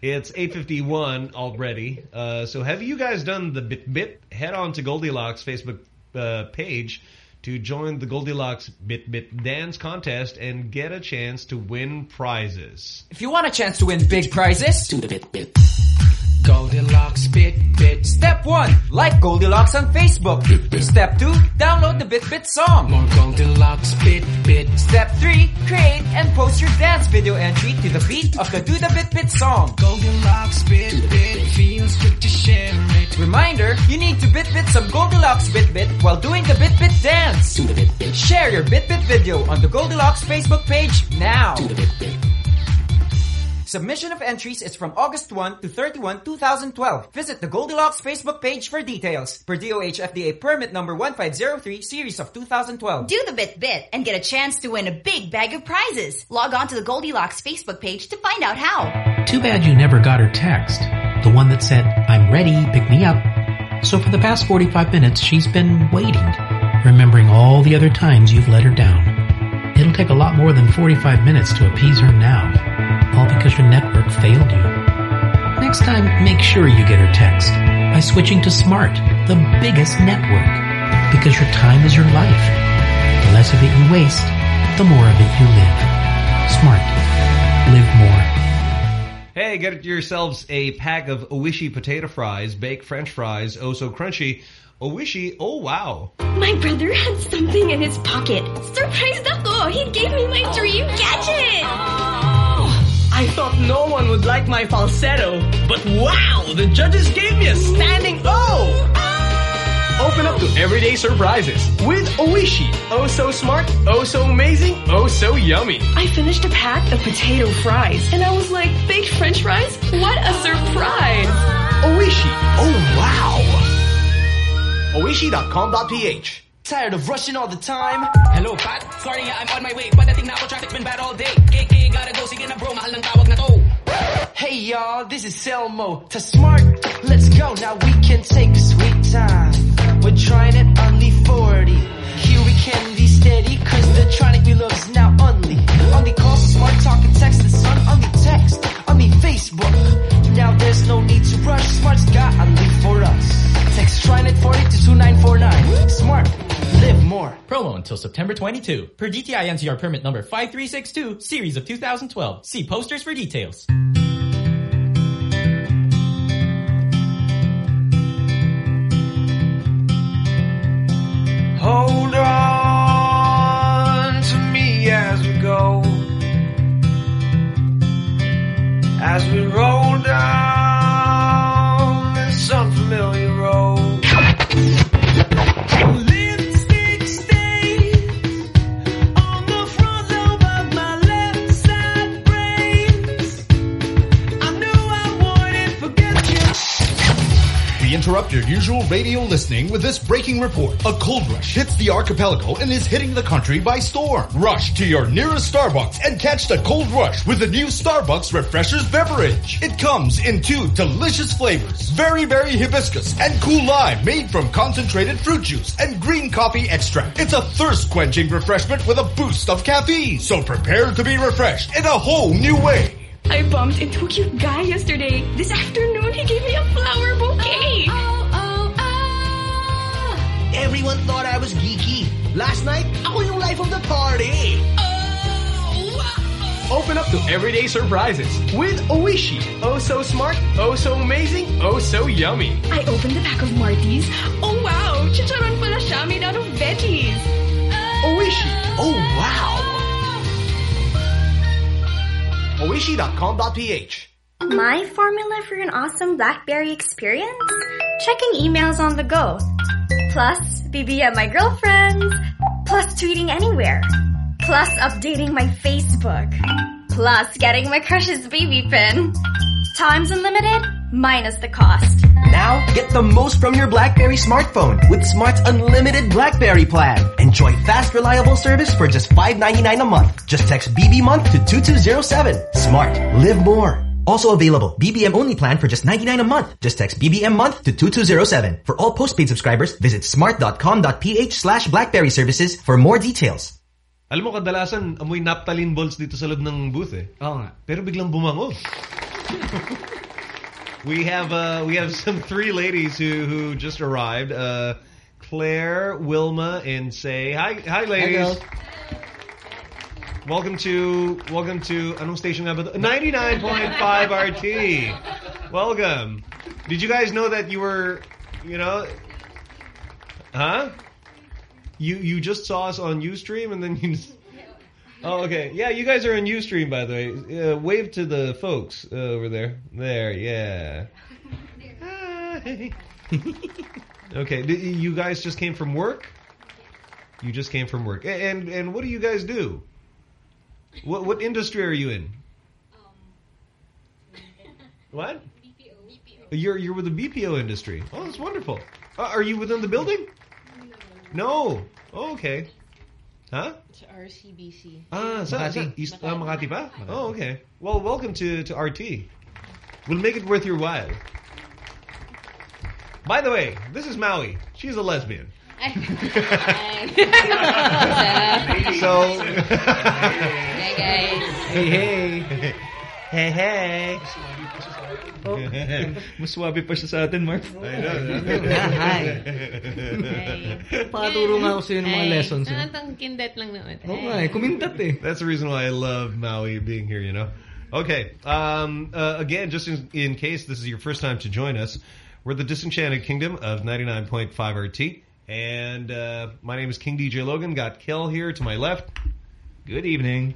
it's 8.51 already. Uh, so have you guys done the Bit-Bit? Head on to Goldilocks Facebook uh, page to join the Goldilocks Bit-Bit Dance Contest and get a chance to win prizes. If you want a chance to win big prizes, do the bit bit. Goldilocks Bit Bit. Step 1. Like Goldilocks on Facebook. Step 2. Download the Bit Bit song. More Goldilocks Bit Bit. Step 3. Create and post your dance video entry to the beat of the Do the Bit Bit song. Goldilocks Bit Bit. Feels good to share it. Reminder, you need to Bit Bit some Goldilocks Bit Bit while doing the Bit Bit dance. Do the Bit Bit. Share your Bit Bit video on the Goldilocks Facebook page now. Do the Bit Bit. Submission of entries is from August 1 to 31, 2012. Visit the Goldilocks Facebook page for details. Per DOH FDA permit number 1503, series of 2012. Do the bit bit and get a chance to win a big bag of prizes. Log on to the Goldilocks Facebook page to find out how. Too bad you never got her text. The one that said, I'm ready, pick me up. So for the past 45 minutes, she's been waiting, remembering all the other times you've let her down. It'll take a lot more than 45 minutes to appease her now, all because your network failed you. Next time, make sure you get her text by switching to Smart, the biggest network, because your time is your life. The less of it you waste, the more of it you live. Smart. Live more. Hey, get yourselves a pack of Oishi potato fries, baked french fries, oh so crunchy. Oishi, oh wow. My brother had something in his pocket. Surprised ako! He gave me my dream gadget! Oh. I thought no one would like my falsetto, but wow, the judges gave me a standing O! Open up to everyday surprises with Oishi. Oh so smart, oh so amazing, oh so yummy. I finished a pack of potato fries, and I was like, baked french fries? What a surprise! Oishi, oh wow! Oishi.com.ph Tired of rushing all the time? Hello, Pat. Sorry, I'm on my way. But Padating na ako, traffic's been bad all day. KK, gotta Na bro, mahal ng tawag na to. Hey y'all, this is Selmo. To smart, let's go. Now we can take a sweet time. We're trying it only 40. Here we can be steady, cause the tronic we love is now only. Only calls, smart talk and text the son, only text, only Facebook. Now there's no need to rush, smart's got only for us. Text TRINET 40 to 2949. Smart, live more. Promo until September 22. Per DTI NCR permit number 5362, series of 2012. See posters for details. Hold on to me as we go. As we roll down interrupt your usual radio listening with this breaking report. A cold rush hits the archipelago and is hitting the country by storm. Rush to your nearest Starbucks and catch the cold rush with the new Starbucks Refreshers beverage. It comes in two delicious flavors. Very, Berry hibiscus and cool lime made from concentrated fruit juice and green coffee extract. It's a thirst quenching refreshment with a boost of caffeine. So prepare to be refreshed in a whole new way. I bumped into a cute guy yesterday. This afternoon, he gave me a flower bouquet. Everyone thought I was geeky. Last night, ako yung life of the party. Oh, wow. Open up to everyday surprises with Oishi. Oh so smart, oh so amazing, oh so yummy. I opened the pack of Marty's. Oh wow, chicharon pala siya made out of veggies. Ah. Oishi. Oh wow. Oishi.com.ph My formula for an awesome BlackBerry experience? Checking emails on the go. Plus, BBM my girlfriends. Plus, tweeting anywhere. Plus, updating my Facebook. Plus, getting my crush's BB PIN. Times unlimited? minus the cost. Now, get the most from your BlackBerry smartphone with Smart's unlimited BlackBerry plan. Enjoy fast, reliable service for just $5.99 a month. Just text BB month to 2207. Smart. Live more. Also available, BBM only plan for just 99 a month. Just text BBM month to 2207. For all postpaid subscribers, visit smart.com.ph slash blackberry services for more details. Alam mo, kadalasan, amoy naphthalene balls dito sa loob ng booth eh. Oo nga. Pero biglang bumango. we have uh, we have some three ladies who who just arrived. Uh, Claire, Wilma, and Say. Hi, hi, ladies. girls. Welcome to welcome to anong station nga ba to? 99.5 RT. Welcome. Did you guys know that you were, you know, huh? You you just saw us on UStream and then you. Oh, okay. Yeah, you guys are on UStream, by the way. Uh, wave to the folks uh, over there. There, yeah. Hi. okay, you guys just came from work? You just came from work. And and what do you guys do? What what industry are you in? What? BPO. You're you're with the BPO industry. Oh, that's wonderful. Uh, are you within the building? No. Oh, okay. Huh? It's RCBC. Ah, sa, sa, Makati. East, ah, Makati pa? Oh, okay. Well, welcome to, to RT. We'll make it worth your while. By the way, this is Maui. She's a lesbian. so, Hey guys. hey, hey. Hey, hey. Oh, mas swabe pa siya sa atin, Mark. I know. Hi. Paturo nga ako sa'yo ng mga lessons. eh. Nakatang kindat lang naman. Oo nga eh, kumindat eh. That's the reason why I love Maui being here, you know. Okay. Um, uh, again, just in, in case this is your first time to join us, we're the Disenchanted Kingdom of 99.5 RT. And uh, my name is King DJ Logan. Got Kel here to my left. Good evening.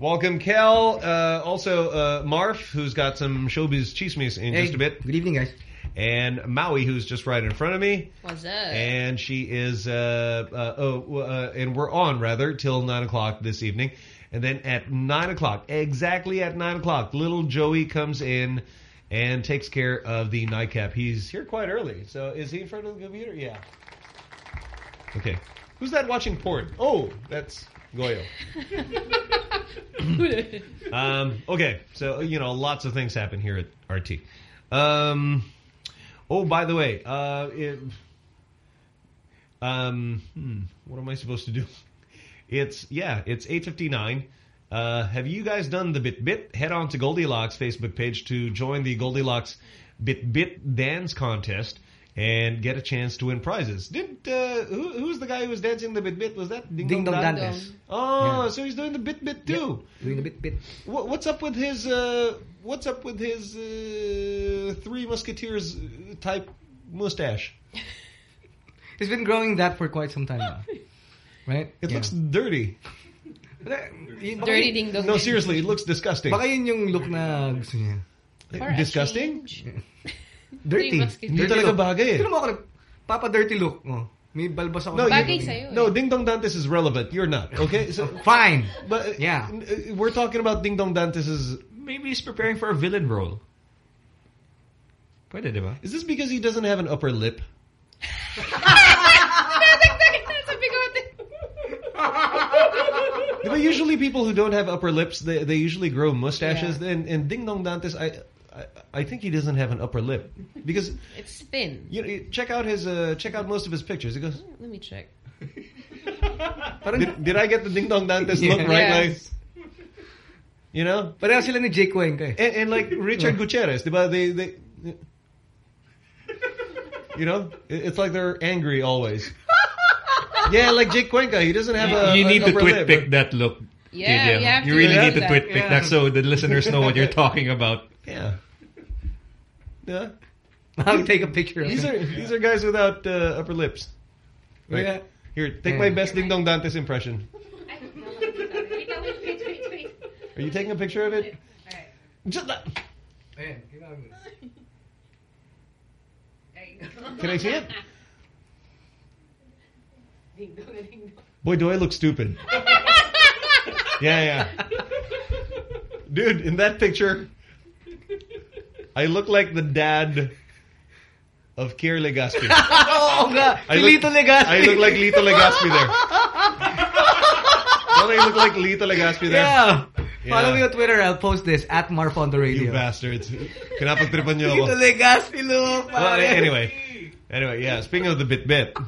Welcome, Kel. Uh, also, uh, Marv, who's got some showbiz chismes in Hey, just a bit. Good evening, guys. And Maui, who's just right in front of me. What's up? And she is, uh, uh, oh, uh, and we're on rather till nine o'clock this evening. And then at nine o'clock, exactly at nine o'clock, little Joey comes in and takes care of the nightcap. He's here quite early. So is he in front of the computer? Yeah. Okay. Who's that watching porn? Oh, that's Goyo. Um, okay, so you know, lots of things happen here at RT. Um, oh, by the way, uh, it, um, hmm, what am I supposed to do? It's yeah, it's eight fifty nine. Uh, have you guys done the Bit Bit? Head on to Goldilocks Facebook page to join the Goldilocks Bit Bit Dance Contest and get a chance to win prizes. Did uh, who, who's the guy who was dancing the Bit Bit? Was that Ding, Ding Dong Dan- Dantes. Oh, Yeah. so he's doing the Bit Bit too. Doing the bit bit. What, what's up with his? Uh, what's up with his uh, Three Musketeers uh, type mustache? He's been growing that for quite some time now. Right? It looks dirty. Dirty ding dong. No, seriously, it looks disgusting. Baka yun yung look na gusto niya. For Disgusting? Dirty. Three Musketeers. Hindi talaga bagay eh. Tignan mo ako, papa dirty look. Oh, may balbas ako. No, sa- Bagay sa'yo eh. no, Ding Dong Dantes is relevant. You're not. Okay, so Fine. but uh, Yeah. uh, we're talking about Ding Dong Dantes is. Maybe he's preparing for a villain role. Pwede, di ba? Is this because he doesn't have an upper lip? But usually people who don't have upper lips, they they usually grow mustaches. And, and Ding Dong Dantes, I, I I think he doesn't have an upper lip because it's thin. you know, check out his uh, check out most of his pictures. He goes, Let me check. did, did I get the Ding Dong Dantes look Yeah. right? Yes. Like, you know, Pareho sila ni Jake Cuenca eh. and, and like Richard Gutierrez, diba? They they. You know, it's like they're angry always. Yeah, like Jake Cuenca, he doesn't have a. you need to upper twit lip. pick that look. Yeah, Gideon. you have to really do need to that. TwitPic Yeah. that so the listeners know what you're talking about. Yeah. Yeah. I'll take a picture of These him. are these are guys without uh, upper lips. Right. Yeah. Here, take Yeah. my best Ding Dong Dantes impression. Are you taking a picture of it? Just that. Ayan, ginagawa mo. Can I see it? Boy, do I look stupid. yeah, yeah. Dude, in that picture, I look like the dad of Kier Legaspi. Oo nga. I look- Lito Legaspi. I look like Lito Legaspi there. Don't I look like Lito Legaspi there? Yeah. Yeah. Follow me on Twitter. I'll post this at Marv on the radio. You bastards. Kinapagtripan niyo ako. Lito Legaspi, look. Well, pare. anyway. Anyway, yeah, speaking of the bit-bit,